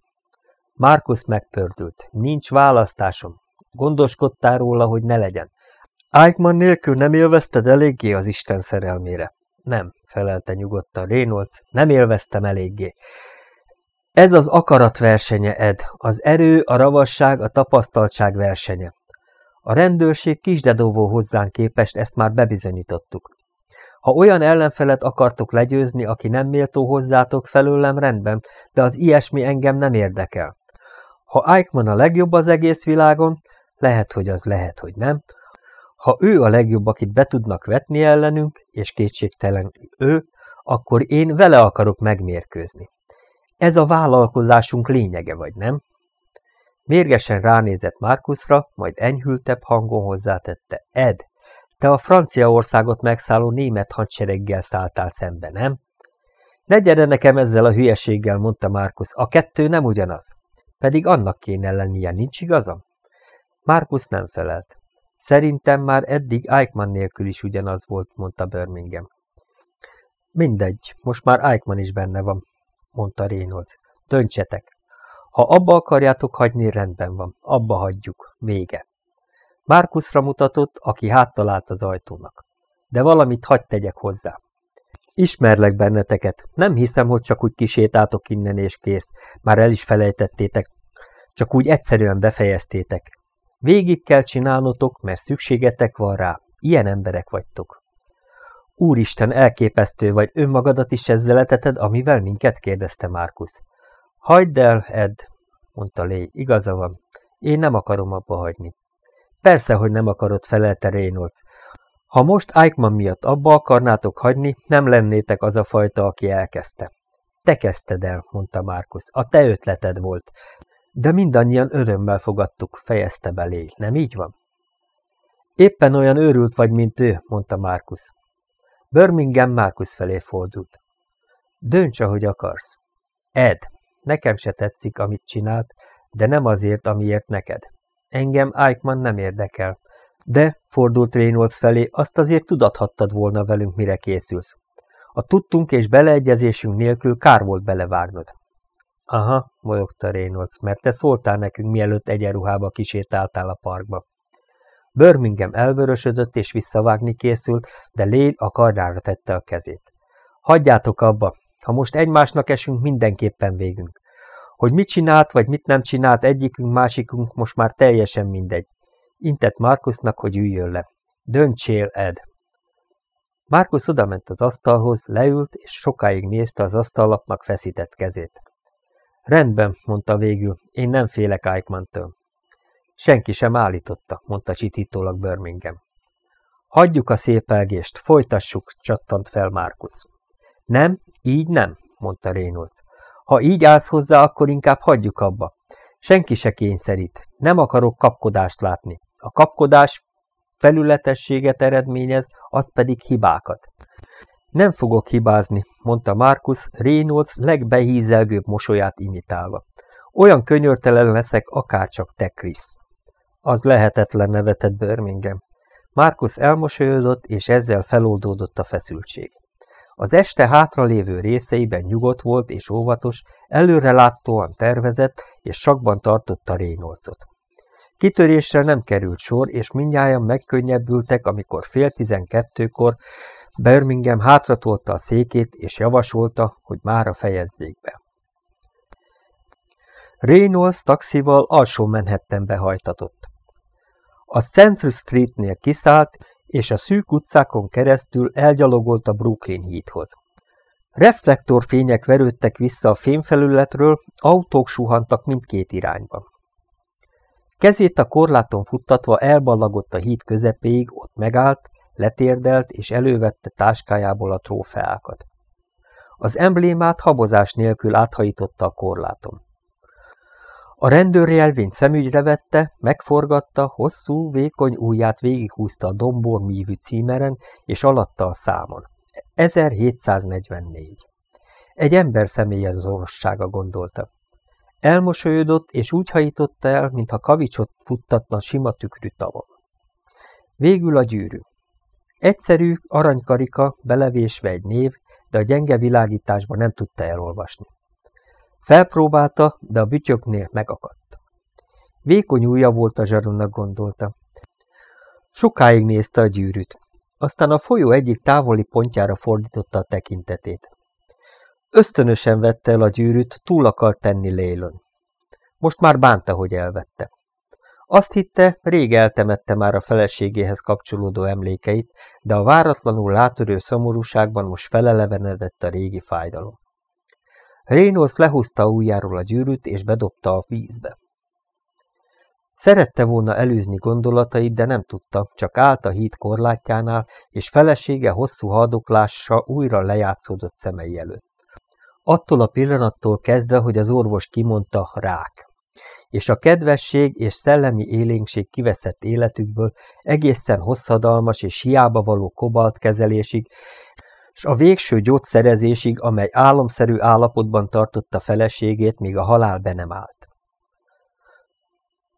Márkusz megpördült. Nincs választásom. Gondoskodtál róla, hogy ne legyen. Eichmann nélkül nem élvezted eléggé az Isten szerelmére. Nem, felelte nyugodtan Reynolds, nem élveztem eléggé. Ez az akarat versenye, Ed, az erő, a ravasság, a tapasztaltság versenye. A rendőrség kisdedóvó hozzánk képest ezt már bebizonyítottuk. Ha olyan ellenfelet akartok legyőzni, aki nem méltó hozzátok felőlem, rendben, de az ilyesmi engem nem érdekel. Ha Eichmann a legjobb az egész világon, lehet, hogy az lehet, hogy nem, ha ő a legjobb, akit be tudnak vetni ellenünk, és kétségtelen ő, akkor én vele akarok megmérkőzni. Ez a vállalkozásunk lényege, vagy nem? Mérgesen ránézett Markusra, majd enyhültebb hangon hozzátette. Ed, te a Franciaországot megszálló német hadsereggel szálltál szembe, nem? Ne gyere nekem ezzel a hülyeséggel, mondta Markus, a kettő nem ugyanaz. Pedig annak kéne lennie, nincs igazam? Markus nem felelt. Szerintem már eddig Eichmann nélkül is ugyanaz volt, mondta Birmingham. Mindegy, most már Eichmann is benne van, mondta Reynolds. Döntsetek. Ha abba akarjátok hagyni, rendben van. Abba hagyjuk. Vége. Márkuszra mutatott, aki háttalált az ajtónak. De valamit hagyd tegyek hozzá. Ismerlek benneteket. Nem hiszem, hogy csak úgy kisétátok innen és kész. Már el is felejtettétek. Csak úgy egyszerűen befejeztétek. Végig kell csinálnotok, mert szükségetek van rá. Ilyen emberek vagytok. Úristen, elképesztő vagy, önmagadat is ezzel eteted, amivel minket kérdezte Márkusz. Hagyd el, Ed, mondta Lé, igaza van. Én nem akarom abba hagyni. Persze, hogy nem akarod, felelte Reynolds. Ha most Eichmann miatt abba akarnátok hagyni, nem lennétek az a fajta, aki elkezdte. Te kezdted el, mondta Márkusz. A te ötleted volt. De mindannyian örömmel fogadtuk, fejezte belé, nem így van? Éppen olyan őrült vagy, mint ő, mondta Márkusz. Birmingham Márkusz felé fordult. Dönts, ahogy akarsz. Ed, nekem se tetszik, amit csinált, de nem azért, amiért neked. Engem Eichmann nem érdekel. De, fordult Reynolds felé, azt azért tudathattad volna velünk, mire készülsz. A tudtunk és beleegyezésünk nélkül kár volt belevágnod. Aha, molyogta Reynolds, mert te szóltál nekünk, mielőtt egyenruhába kísértáltál a parkba. Birmingham elvörösödött és visszavágni készült, de Lane a kardára tette a kezét. Hagyjátok abba, ha most egymásnak esünk, mindenképpen végünk. Hogy mit csinált, vagy mit nem csinált egyikünk, másikunk, most már teljesen mindegy. Intett Markusnak, hogy üljön le. Döntsél, Ed! Markus odament az asztalhoz, leült, és sokáig nézte az asztallapnak feszített kezét. Rendben, mondta végül, én nem félek Eichmann-től. Senki sem állította, mondta csitítólag Birmingham. Hagyjuk a szépelgést, folytassuk, csattant fel Márkusz. Nem, így nem, mondta Reynolds. Ha így állsz hozzá, akkor inkább hagyjuk abba. Senki se kényszerít. Nem akarok kapkodást látni. A kapkodás felületességet eredményez, az pedig hibákat. Nem fogok hibázni, mondta Markus Reynolds legbehízelgőbb mosolyát imitálva. Olyan könyörtelen leszek, akárcsak te, Chris. Az lehetetlen nevetett Birmingham. Markus elmosolyodott, és ezzel feloldódott a feszültség. Az este hátralévő részeiben nyugodt volt és óvatos, előre láttóan tervezett, és sakban tartotta Reynoldsot. Kitörésre nem került sor, és mindnyájan megkönnyebbültek, amikor fél tizenkettőkor Birmingham hátratolta a székét, és javasolta, hogy mára fejezzék be. Reynolds taxival alsó Manhattanbe hajtatott. A Central Streetnél kiszállt, és a szűk utcákon keresztül elgyalogolt a Brooklyn hídhoz. Reflektorfények verődtek vissza a fémfelületről, autók suhantak mindkét irányba. Kezét a korláton futtatva elballagott a híd közepéig, ott megállt, letérdelt és elővette táskájából a trófeákat. Az emblémát habozás nélkül áthajította a korláton. A rendőr jelvényt szemügyre vette, megforgatta, hosszú, vékony ujját végighúzta a Dombor mívű címeren, és alatta a számon. 1744. Egy ember személyen az orvossága gondolta. Elmosolyodott, és úgy hajította el, mintha kavicsot futtatna sima tükrű tavon. Végül a gyűrű. Egyszerű, aranykarika, belevésve egy név, de a gyenge világításban nem tudta elolvasni. Felpróbálta, de a bütyöknél megakadt. Vékony ujja volt a zsarunnak gondolta. Sokáig nézte a gyűrűt, aztán a folyó egyik távoli pontjára fordította a tekintetét. Ösztönösen vette el a gyűrűt, túl akart tenni Lélön. Most már bánta, hogy elvette. Azt hitte, rég eltemette már a feleségéhez kapcsolódó emlékeit, de a váratlanul látörő szomorúságban most felelevenedett a régi fájdalom. Reynolds lehúzta ujjáról a gyűrűt, és bedobta a vízbe. Szerette volna előzni gondolatait, de nem tudta, csak állt a híd korlátjánál, és felesége hosszú haldoklása újra lejátszódott szemei előtt. Attól a pillanattól kezdve, hogy az orvos kimondta rák és a kedvesség és szellemi élénkség kiveszett életükből egészen hosszadalmas és hiába való kobalt kezelésig, s a végső gyógyszerezésig, amely álomszerű állapotban tartotta feleségét, míg a halál be nem állt.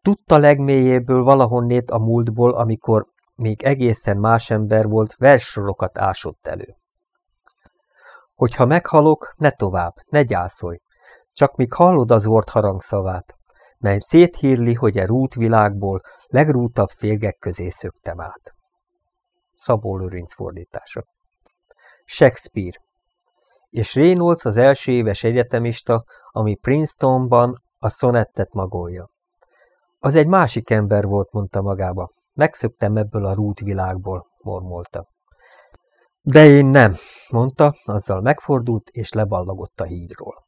Tudta legmélyéből valahonnét a múltból, amikor még egészen más ember volt, verssorokat ásott elő. Hogyha meghalok, ne tovább, ne gyászolj, csak míg hallod az ort harangszavát, mely széthírli, hogy e rútvilágból legrútabb férgek közé szöktem át. Szabó Lőrinc fordítása. Shakespeare és Reynolds az első éves egyetemista, ami Princetonban a szonettet magolja. Az egy másik ember volt, mondta magába. Megszöktem ebből a rútvilágból, mormolta. De én nem, mondta, azzal megfordult és leballagott a hídról.